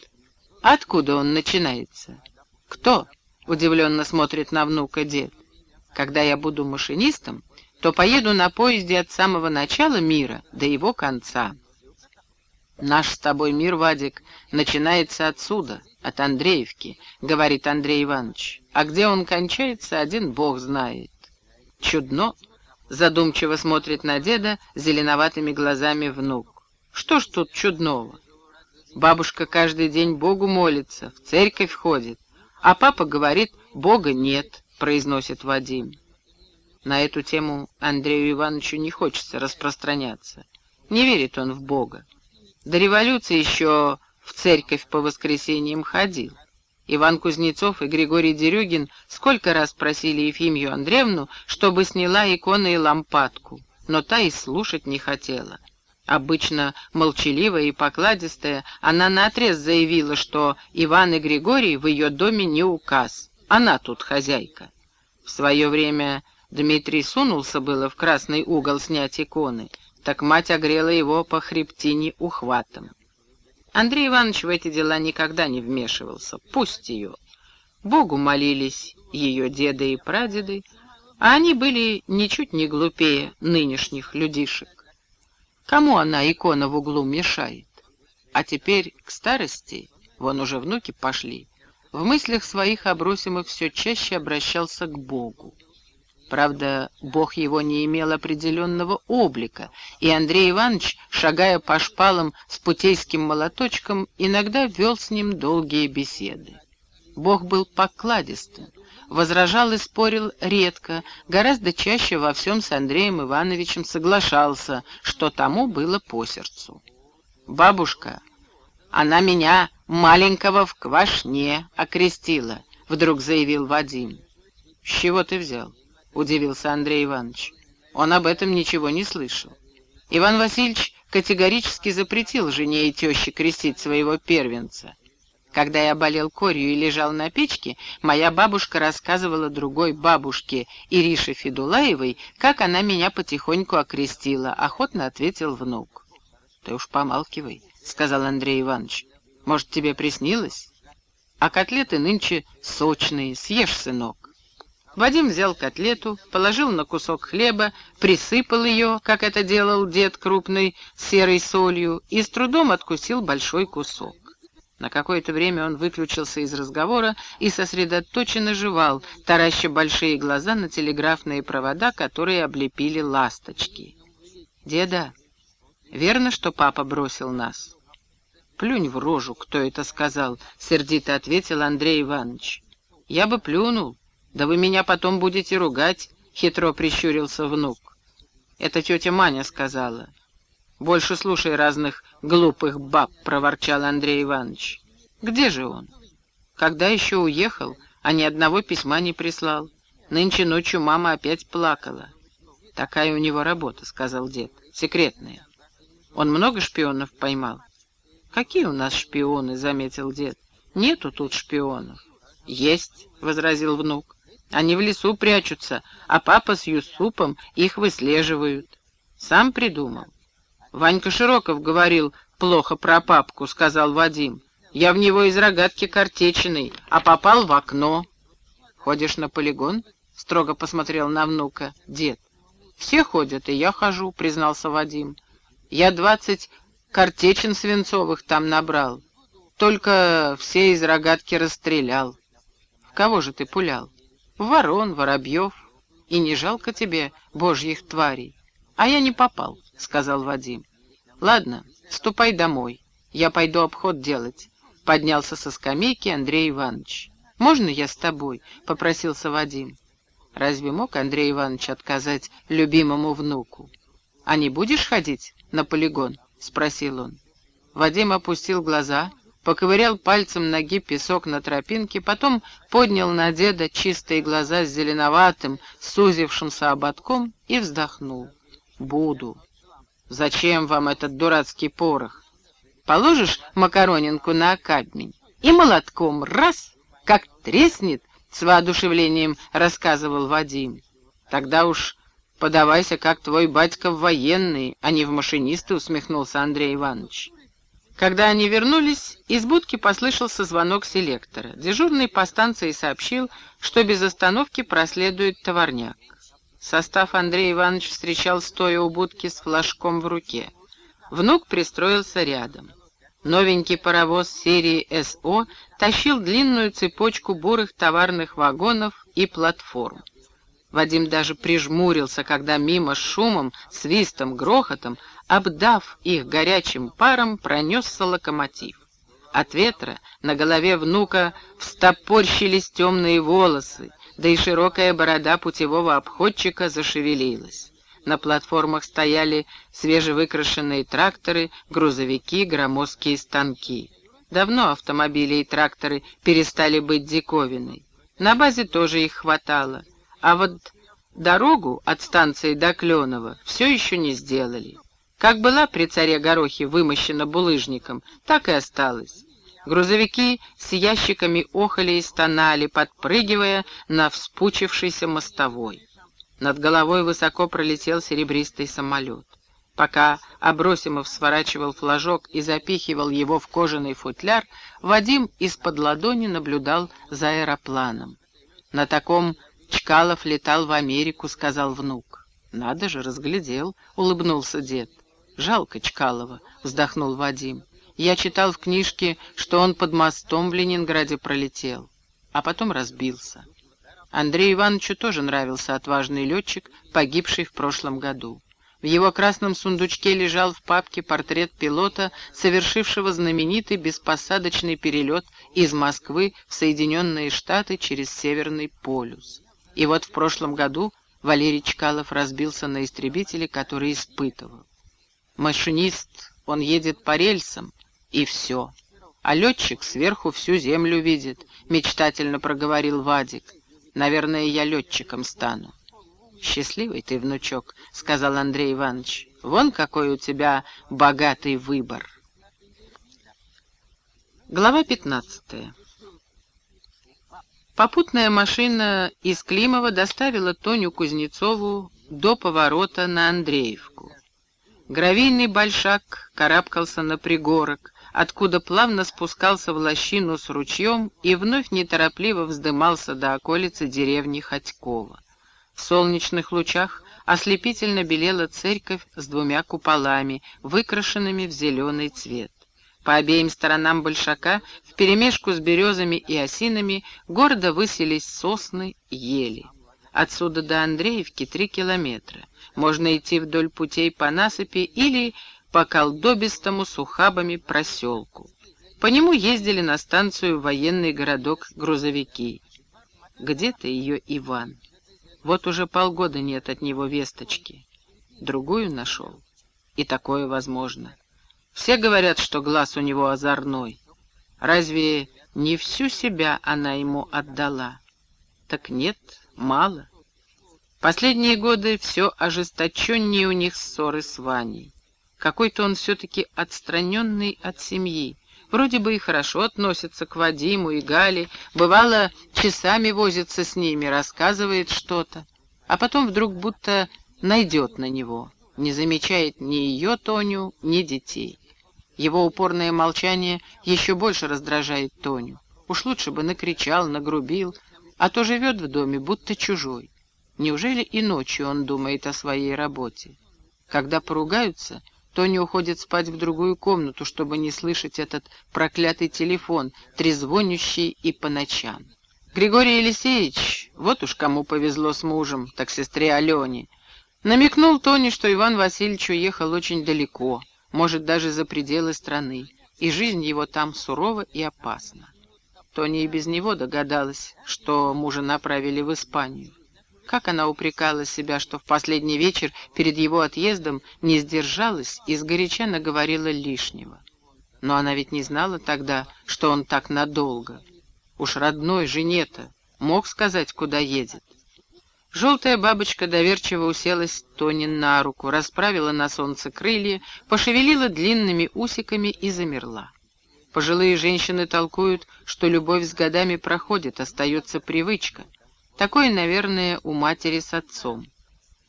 Откуда он начинается? Кто? Удивленно смотрит на внука дед. Когда я буду машинистом, то поеду на поезде от самого начала мира до его конца. «Наш с тобой мир, Вадик, начинается отсюда, от Андреевки», — говорит Андрей Иванович. «А где он кончается, один бог знает». «Чудно», — задумчиво смотрит на деда зеленоватыми глазами внук. «Что ж тут чудного? Бабушка каждый день Богу молится, в церковь ходит, а папа говорит, Бога нет», — произносит Вадим. На эту тему Андрею Ивановичу не хочется распространяться. Не верит он в Бога. До революции еще в церковь по воскресеньям ходил. Иван Кузнецов и Григорий Дерюгин сколько раз просили Ефимью Андреевну, чтобы сняла иконы и лампадку. но та и слушать не хотела. Обычно молчаливая и покладистая, она наотрез заявила, что Иван и Григорий в ее доме не указ, она тут хозяйка. В свое время Дмитрий сунулся было в красный угол снять иконы, так мать огрела его по хребтине ухватом. Андрей Иванович в эти дела никогда не вмешивался, пусть ее. Богу молились ее деды и прадеды, а они были ничуть не глупее нынешних людишек. Кому она, икона в углу, мешает? А теперь к старости, вон уже внуки пошли, в мыслях своих Абросимов все чаще обращался к Богу. Правда, Бог его не имел определенного облика, и Андрей Иванович, шагая по шпалам с путейским молоточком, иногда вел с ним долгие беседы. Бог был покладистым, возражал и спорил редко, гораздо чаще во всем с Андреем Ивановичем соглашался, что тому было по сердцу. «Бабушка, она меня маленького в квашне окрестила», — вдруг заявил Вадим. «С чего ты взял?» — удивился Андрей Иванович. Он об этом ничего не слышал. Иван Васильевич категорически запретил жене и теще крестить своего первенца. Когда я болел корью и лежал на печке, моя бабушка рассказывала другой бабушке, Ирише Федулаевой, как она меня потихоньку окрестила, охотно ответил внук. «Ты уж помалкивай», — сказал Андрей Иванович. «Может, тебе приснилось? А котлеты нынче сочные, съешь, сынок». Вадим взял котлету, положил на кусок хлеба, присыпал ее, как это делал дед крупной серой солью, и с трудом откусил большой кусок. На какое-то время он выключился из разговора и сосредоточенно жевал, тараща большие глаза на телеграфные провода, которые облепили ласточки. «Деда, верно, что папа бросил нас?» «Плюнь в рожу, кто это сказал», — сердито ответил Андрей Иванович. «Я бы плюнул, да вы меня потом будете ругать», — хитро прищурился внук. «Это тетя Маня сказала». «Больше слушай разных глупых баб», — проворчал Андрей Иванович. «Где же он?» «Когда еще уехал, а ни одного письма не прислал. Нынче ночью мама опять плакала». «Такая у него работа», — сказал дед, — «секретная». «Он много шпионов поймал?» «Какие у нас шпионы?» — заметил дед. «Нету тут шпионов». «Есть», — возразил внук. «Они в лесу прячутся, а папа с Юсупом их выслеживают. Сам придумал». «Ванька Широков говорил плохо про папку», — сказал Вадим. «Я в него из рогатки картечиной, а попал в окно». «Ходишь на полигон?» — строго посмотрел на внука дед. «Все ходят, и я хожу», — признался Вадим. «Я двадцать картечин свинцовых там набрал. Только все из рогатки расстрелял». «В кого же ты пулял?» «В ворон, воробьев. И не жалко тебе божьих тварей?» «А я не попал», — сказал Вадим. «Ладно, ступай домой. Я пойду обход делать», — поднялся со скамейки Андрей Иванович. «Можно я с тобой?» — попросился Вадим. Разве мог Андрей Иванович отказать любимому внуку? «А не будешь ходить на полигон?» — спросил он. Вадим опустил глаза, поковырял пальцем ноги песок на тропинке, потом поднял на деда чистые глаза с зеленоватым, сузившимся ободком и вздохнул. «Буду. Зачем вам этот дурацкий порох? Положишь макаронинку на камень и молотком раз, как треснет, с воодушевлением рассказывал Вадим. Тогда уж подавайся, как твой батька в военные, а не в машинисты, усмехнулся Андрей Иванович. Когда они вернулись, из будки послышался звонок селектора. Дежурный по станции сообщил, что без остановки проследует товарняк. Состав Андрей Иванович встречал стоя у будки с флажком в руке. Внук пристроился рядом. Новенький паровоз серии СО тащил длинную цепочку бурых товарных вагонов и платформ. Вадим даже прижмурился, когда мимо шумом, свистом, грохотом, обдав их горячим паром, пронесся локомотив. От ветра на голове внука встопорщились темные волосы, да и широкая борода путевого обходчика зашевелилась. На платформах стояли свежевыкрашенные тракторы, грузовики, громоздкие станки. Давно автомобили и тракторы перестали быть диковиной. На базе тоже их хватало. А вот Дорогу от станции до Кленова все еще не сделали. Как была при царе Горохе вымощена булыжником, так и осталась. Грузовики с ящиками охали и стонали, подпрыгивая на вспучившейся мостовой. Над головой высоко пролетел серебристый самолет. Пока Абросимов сворачивал флажок и запихивал его в кожаный футляр, Вадим из-под ладони наблюдал за аэропланом. «На таком Чкалов летал в Америку», — сказал внук. «Надо же, разглядел», — улыбнулся дед. «Жалко Чкалова», — вздохнул Вадим. «Я читал в книжке, что он под мостом в Ленинграде пролетел, а потом разбился». Андрею Ивановичу тоже нравился отважный летчик, погибший в прошлом году. В его красном сундучке лежал в папке портрет пилота, совершившего знаменитый беспосадочный перелет из Москвы в Соединенные Штаты через Северный полюс. И вот в прошлом году Валерий Чкалов разбился на истребителе, который испытывал. Машинист, он едет по рельсам, и все. А летчик сверху всю землю видит, мечтательно проговорил Вадик. Наверное, я летчиком стану. «Счастливый ты, внучок», — сказал Андрей Иванович. «Вон какой у тебя богатый выбор». Глава пятнадцатая. Попутная машина из Климова доставила Тоню Кузнецову до поворота на Андреевку. Гравийный большак карабкался на пригорок, откуда плавно спускался в лощину с ручьем и вновь неторопливо вздымался до околицы деревни Ходькова. В солнечных лучах ослепительно белела церковь с двумя куполами, выкрашенными в зеленый цвет. По обеим сторонам большака, вперемешку с березами и осинами, гордо высились сосны, ели. Отсюда до Андреевки три километра. Можно идти вдоль путей по насыпи или по колдобистому с ухабами проселку. По нему ездили на станцию военный городок грузовики. Где-то ее Иван. Вот уже полгода нет от него весточки. Другую нашел. И такое возможно. Все говорят, что глаз у него озорной. Разве не всю себя она ему отдала? Так нет, мало. Последние годы все ожесточеннее у них ссоры с Ваней. Какой-то он все-таки отстраненный от семьи, Вроде бы и хорошо относится к Вадиму и Гале, бывало, часами возится с ними, рассказывает что-то, а потом вдруг будто найдет на него, не замечает ни ее Тоню, ни детей. Его упорное молчание еще больше раздражает Тоню. Уж лучше бы накричал, нагрубил, а то живет в доме, будто чужой. Неужели и ночью он думает о своей работе? Когда поругаются, Тони уходит спать в другую комнату, чтобы не слышать этот проклятый телефон, трезвонящий и по ночам. Григорий Елисеевич, вот уж кому повезло с мужем, так сестре Алене, намекнул Тони, что Иван Васильевич уехал очень далеко, может, даже за пределы страны, и жизнь его там сурова и опасна. Тони и без него догадалась, что мужа направили в Испанию. Как она упрекала себя, что в последний вечер перед его отъездом не сдержалась и сгоряча наговорила лишнего. Но она ведь не знала тогда, что он так надолго. Уж родной жене-то мог сказать, куда едет. Желтая бабочка доверчиво уселась Тонин на руку, расправила на солнце крылья, пошевелила длинными усиками и замерла. Пожилые женщины толкуют, что любовь с годами проходит, остается привычка. Такое, наверное, у матери с отцом.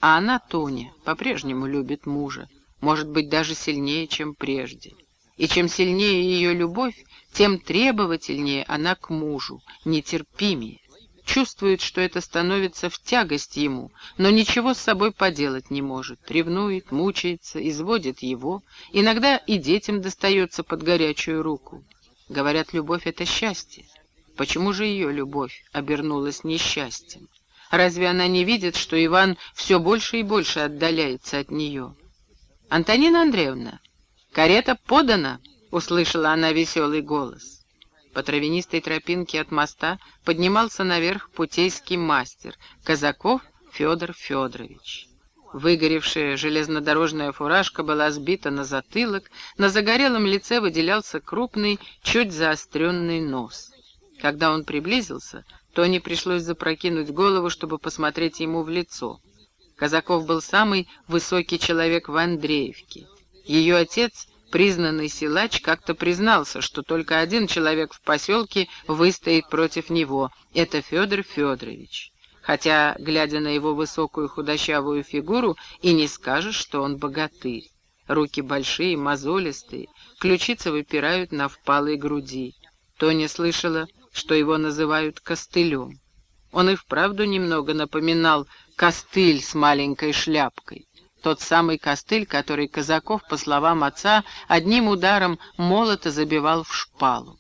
А она, Тоня, по-прежнему любит мужа, может быть, даже сильнее, чем прежде. И чем сильнее ее любовь, тем требовательнее она к мужу, нетерпимее. Чувствует, что это становится в тягость ему, но ничего с собой поделать не может. Ревнует, мучается, изводит его. Иногда и детям достается под горячую руку. Говорят, любовь — это счастье. Почему же ее любовь обернулась несчастьем? Разве она не видит, что Иван все больше и больше отдаляется от нее? «Антонина Андреевна, карета подана!» — услышала она веселый голос. По травянистой тропинке от моста поднимался наверх путейский мастер, Казаков Федор Федорович. Выгоревшая железнодорожная фуражка была сбита на затылок, на загорелом лице выделялся крупный, чуть заостренный нос. Когда он приблизился, Тони пришлось запрокинуть голову, чтобы посмотреть ему в лицо. Казаков был самый высокий человек в Андреевке. Ее отец, признанный силач, как-то признался, что только один человек в поселке выстоит против него — это Федор Федорович. Хотя, глядя на его высокую худощавую фигуру, и не скажешь, что он богатырь. Руки большие, мозолистые, ключицы выпирают на впалой груди. Тоня слышала, что его называют костылем. Он и вправду немного напоминал костыль с маленькой шляпкой. Тот самый костыль, который Казаков, по словам отца, одним ударом молота забивал в шпалу.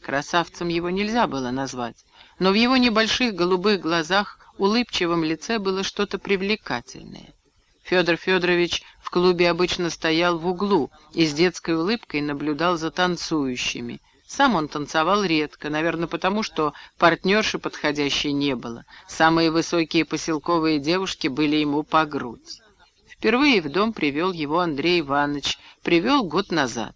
Красавцем его нельзя было назвать, но в его небольших голубых глазах, улыбчивом лице было что-то привлекательное. Федор Федорович в клубе обычно стоял в углу и с детской улыбкой наблюдал за танцующими — сам он танцевал редко, наверное, потому что партнерши подходящей не было. Самые высокие поселковые девушки были ему по грудь. Впервые в дом привел его Андрей Иванович, привел год назад.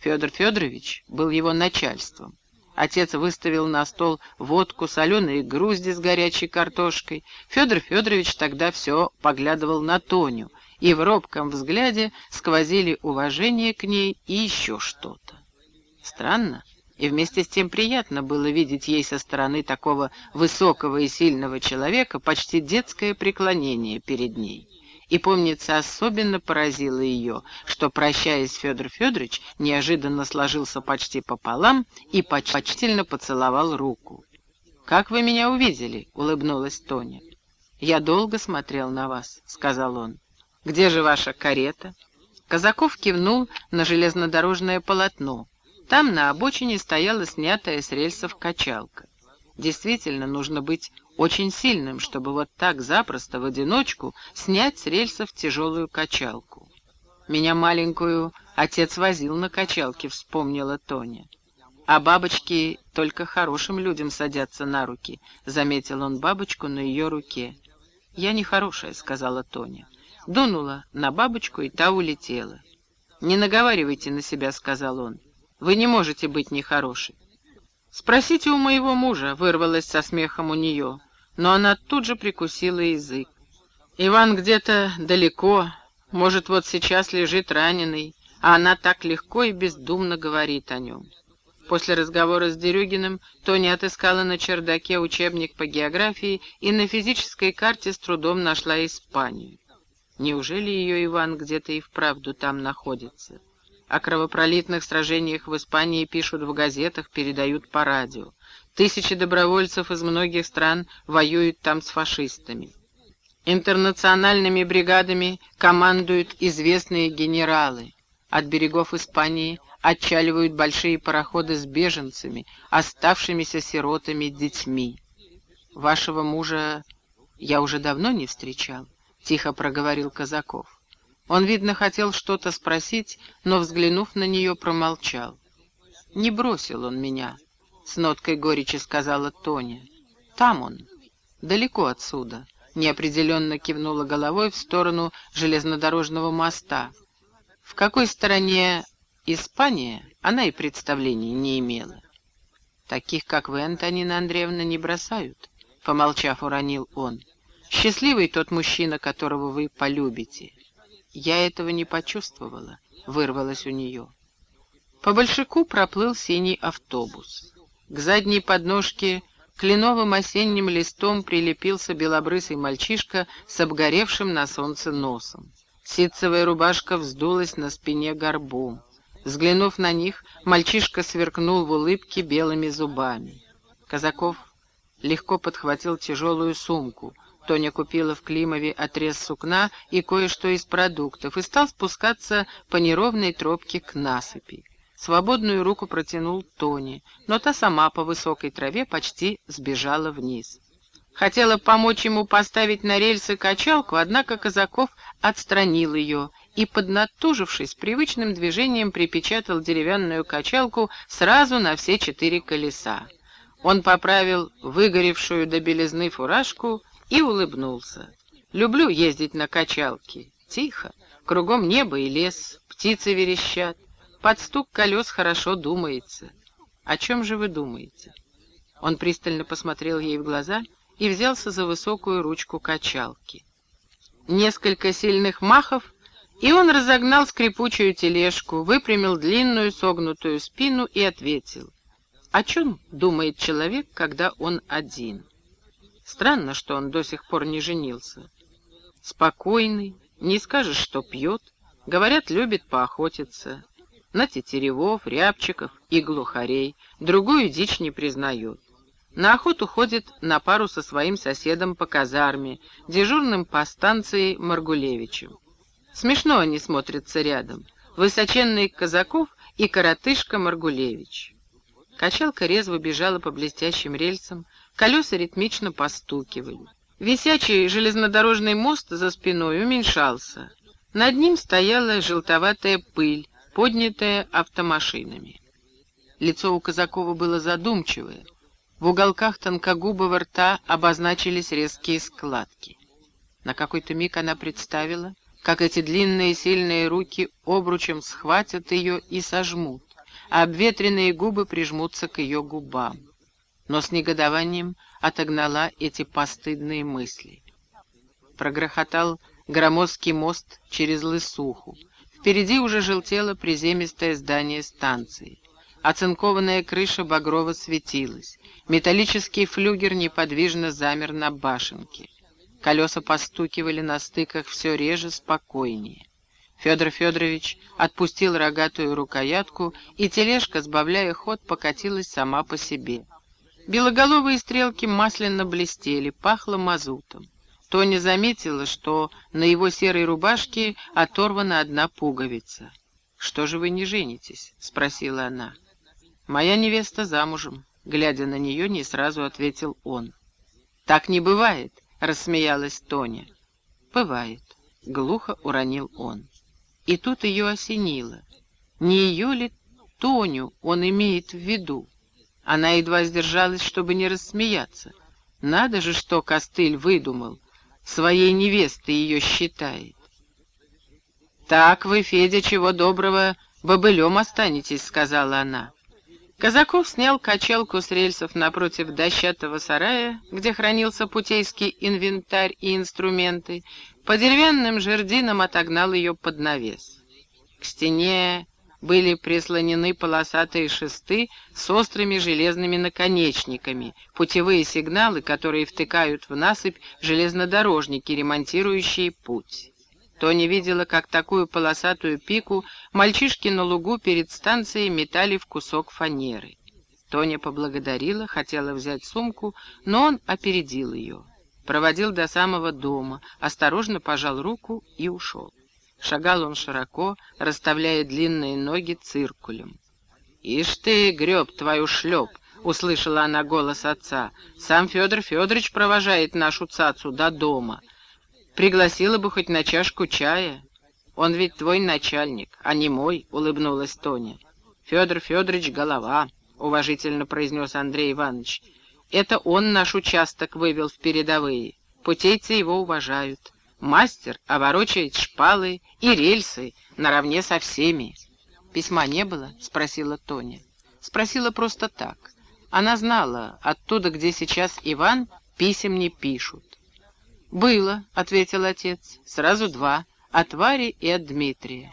Федор Федорович был его начальством. Отец выставил на стол водку, соленые грузди с горячей картошкой. Федор Федорович тогда все поглядывал на Тоню, и в робком взгляде сквозили уважение к ней и еще что-то. Странно, и вместе с тем приятно было видеть ей со стороны такого высокого и сильного человека почти детское преклонение перед ней. И, помнится, особенно поразило ее, что, прощаясь, Федор Федорович неожиданно сложился почти пополам и почтительно поцеловал руку. «Как вы меня увидели?» — улыбнулась Тоня. «Я долго смотрел на вас», — сказал он. «Где же ваша карета?» Казаков кивнул на железнодорожное полотно. Там на обочине стояла снятая с рельсов качалка. Действительно, нужно быть очень сильным, чтобы вот так запросто в одиночку снять с рельсов тяжелую качалку. «Меня маленькую отец возил на качалке», — вспомнила Тоня. «А бабочки только хорошим людям садятся на руки», — заметил он бабочку на ее руке. «Я не хорошая», — сказала Тоня. Дунула на бабочку, и та улетела. «Не наговаривайте на себя», — сказал он. Вы не можете быть нехорошей. «Спросите у моего мужа», — вырвалась со смехом у нее, но она тут же прикусила язык. «Иван где-то далеко, может, вот сейчас лежит раненый, а она так легко и бездумно говорит о нем». После разговора с Дерюгиным Тони отыскала на чердаке учебник по географии и на физической карте с трудом нашла Испанию. Неужели ее Иван где-то и вправду там находится? О кровопролитных сражениях в Испании пишут в газетах, передают по радио. Тысячи добровольцев из многих стран воюют там с фашистами. Интернациональными бригадами командуют известные генералы. От берегов Испании отчаливают большие пароходы с беженцами, оставшимися сиротами детьми. «Вашего мужа я уже давно не встречал», — тихо проговорил Казаков. Он, видно, хотел что-то спросить, но, взглянув на нее, промолчал. «Не бросил он меня», — с ноткой горечи сказала Тоня. «Там он, далеко отсюда», — неопределенно кивнула головой в сторону железнодорожного моста. В какой стороне Испания, она и представления не имела. «Таких, как вы, Антонина Андреевна, не бросают», — помолчав, уронил он. «Счастливый тот мужчина, которого вы полюбите». Я этого не почувствовала, вырвалось у нее. По большаку проплыл синий автобус. К задней подножке кленовым осенним листом прилепился белобрысый мальчишка с обгоревшим на солнце носом. Ситцевая рубашка вздулась на спине горбом. Взглянув на них, мальчишка сверкнул в улыбке белыми зубами. Казаков легко подхватил тяжелую сумку — Тоня купила в Климове отрез сукна и кое-что из продуктов и стал спускаться по неровной тропке к насыпи. Свободную руку протянул Тони, но та сама по высокой траве почти сбежала вниз. Хотела помочь ему поставить на рельсы качалку, однако Казаков отстранил ее и, поднатужившись, привычным движением припечатал деревянную качалку сразу на все четыре колеса. Он поправил выгоревшую до белизны фуражку и улыбнулся. «Люблю ездить на качалке. Тихо, кругом небо и лес, птицы верещат. Под стук колес хорошо думается. О чем же вы думаете?» Он пристально посмотрел ей в глаза и взялся за высокую ручку качалки. Несколько сильных махов, и он разогнал скрипучую тележку, выпрямил длинную согнутую спину и ответил. О чем думает человек, когда он один? Странно, что он до сих пор не женился. Спокойный, не скажешь, что пьет, говорят, любит поохотиться. На тетеревов, рябчиков и глухарей, другую дичь не признает. На охоту ходит на пару со своим соседом по казарме, дежурным по станции Маргулевичем. Смешно они смотрятся рядом. Высоченный Казаков и коротышка Маргулевич. Качалка резво бежала по блестящим рельсам, колеса ритмично постукивали. Висячий железнодорожный мост за спиной уменьшался. Над ним стояла желтоватая пыль, поднятая автомашинами. Лицо у Казакова было задумчивое, в уголках тонкогубого рта обозначились резкие складки. На какой-то миг она представила, как эти длинные сильные руки обручем схватят ее и сожмут, а обветренные губы прижмутся к ее губам. Но с негодованием отогнала эти постыдные мысли. Прогрохотал громоздкий мост через Лысуху. Впереди уже желтело приземистое здание станции. Оцинкованная крыша багрово светилась. Металлический флюгер неподвижно замер на башенке. Колеса постукивали на стыках все реже, спокойнее. Федор Федорович отпустил рогатую рукоятку, и тележка, сбавляя ход, покатилась сама по себе. Белоголовые стрелки масляно блестели, пахло мазутом. Тоня заметила, что на его серой рубашке оторвана одна пуговица. «Что же вы не женитесь?» — спросила она. «Моя невеста замужем», — глядя на нее, не сразу ответил он. «Так не бывает», — рассмеялась Тоня. «Бывает», — глухо уронил он. И тут ее осенило. Не ее ли Тоню он имеет в виду? Она едва сдержалась, чтобы не рассмеяться. Надо же, что Костыль выдумал. Своей невестой ее считает. «Так вы, Федя, чего доброго, бобылем останетесь», — сказала она. Казаков снял качалку с рельсов напротив дощатого сарая, где хранился путейский инвентарь и инструменты, по деревянным жердинам отогнал ее под навес. К стене были прислонены полосатые шесты с острыми железными наконечниками, путевые сигналы, которые втыкают в насыпь железнодорожники, ремонтирующие путь. Тоня видела, как такую полосатую пику мальчишки на лугу перед станцией метали в кусок фанеры. Тоня поблагодарила, хотела взять сумку, но он опередил ее. Проводил до самого дома, осторожно пожал руку и ушел. Шагал он широко, расставляя длинные ноги циркулем. «Ишь ты, греб твою шлеп!» — услышала она голос отца. «Сам Федор Федорович провожает нашу цацу до дома. Пригласила бы хоть на чашку чая. Он ведь твой начальник, а не мой, — улыбнулась Тоня. Федор Федорович — голова, — уважительно произнес Андрей Иванович. Это он наш участок вывел в передовые. Путейцы его уважают. Мастер оборочает шпалы и рельсы наравне со всеми. «Письма не было?» — спросила Тоня. Спросила просто так. Она знала, оттуда, где сейчас Иван, писем не пишут. «Было», — ответил отец, — «сразу два, от Вари и от Дмитрия».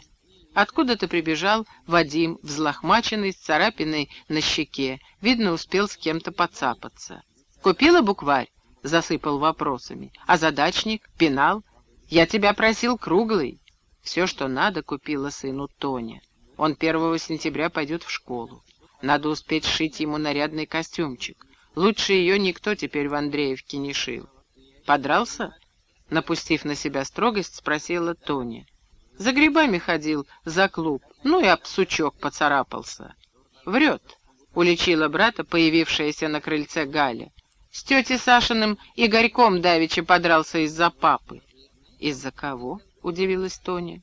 Откуда-то прибежал Вадим, взлохмаченный, с царапиной на щеке. Видно, успел с кем-то подцапаться. «Купила букварь?» — засыпал вопросами. «А задачник? Пенал? Я тебя просил круглый». Все, что надо, купила сыну Тоня. Он 1 сентября пойдет в школу. Надо успеть сшить ему нарядный костюмчик. Лучше ее никто теперь в Андреевке не шил. «Подрался?» — напустив на себя строгость, спросила Тоня. «За грибами ходил, за клуб, ну и об сучок поцарапался». «Врет», — уличила брата, появившаяся на крыльце Галя. «С тетей Сашиным Игорьком давеча подрался из-за папы». «Из-за кого?» — удивилась Тоня.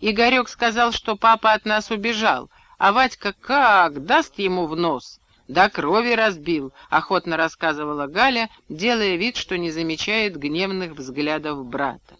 «Игорек сказал, что папа от нас убежал, а Вадька как даст ему в нос. «До крови разбил», — охотно рассказывала Галя, делая вид, что не замечает гневных взглядов брата.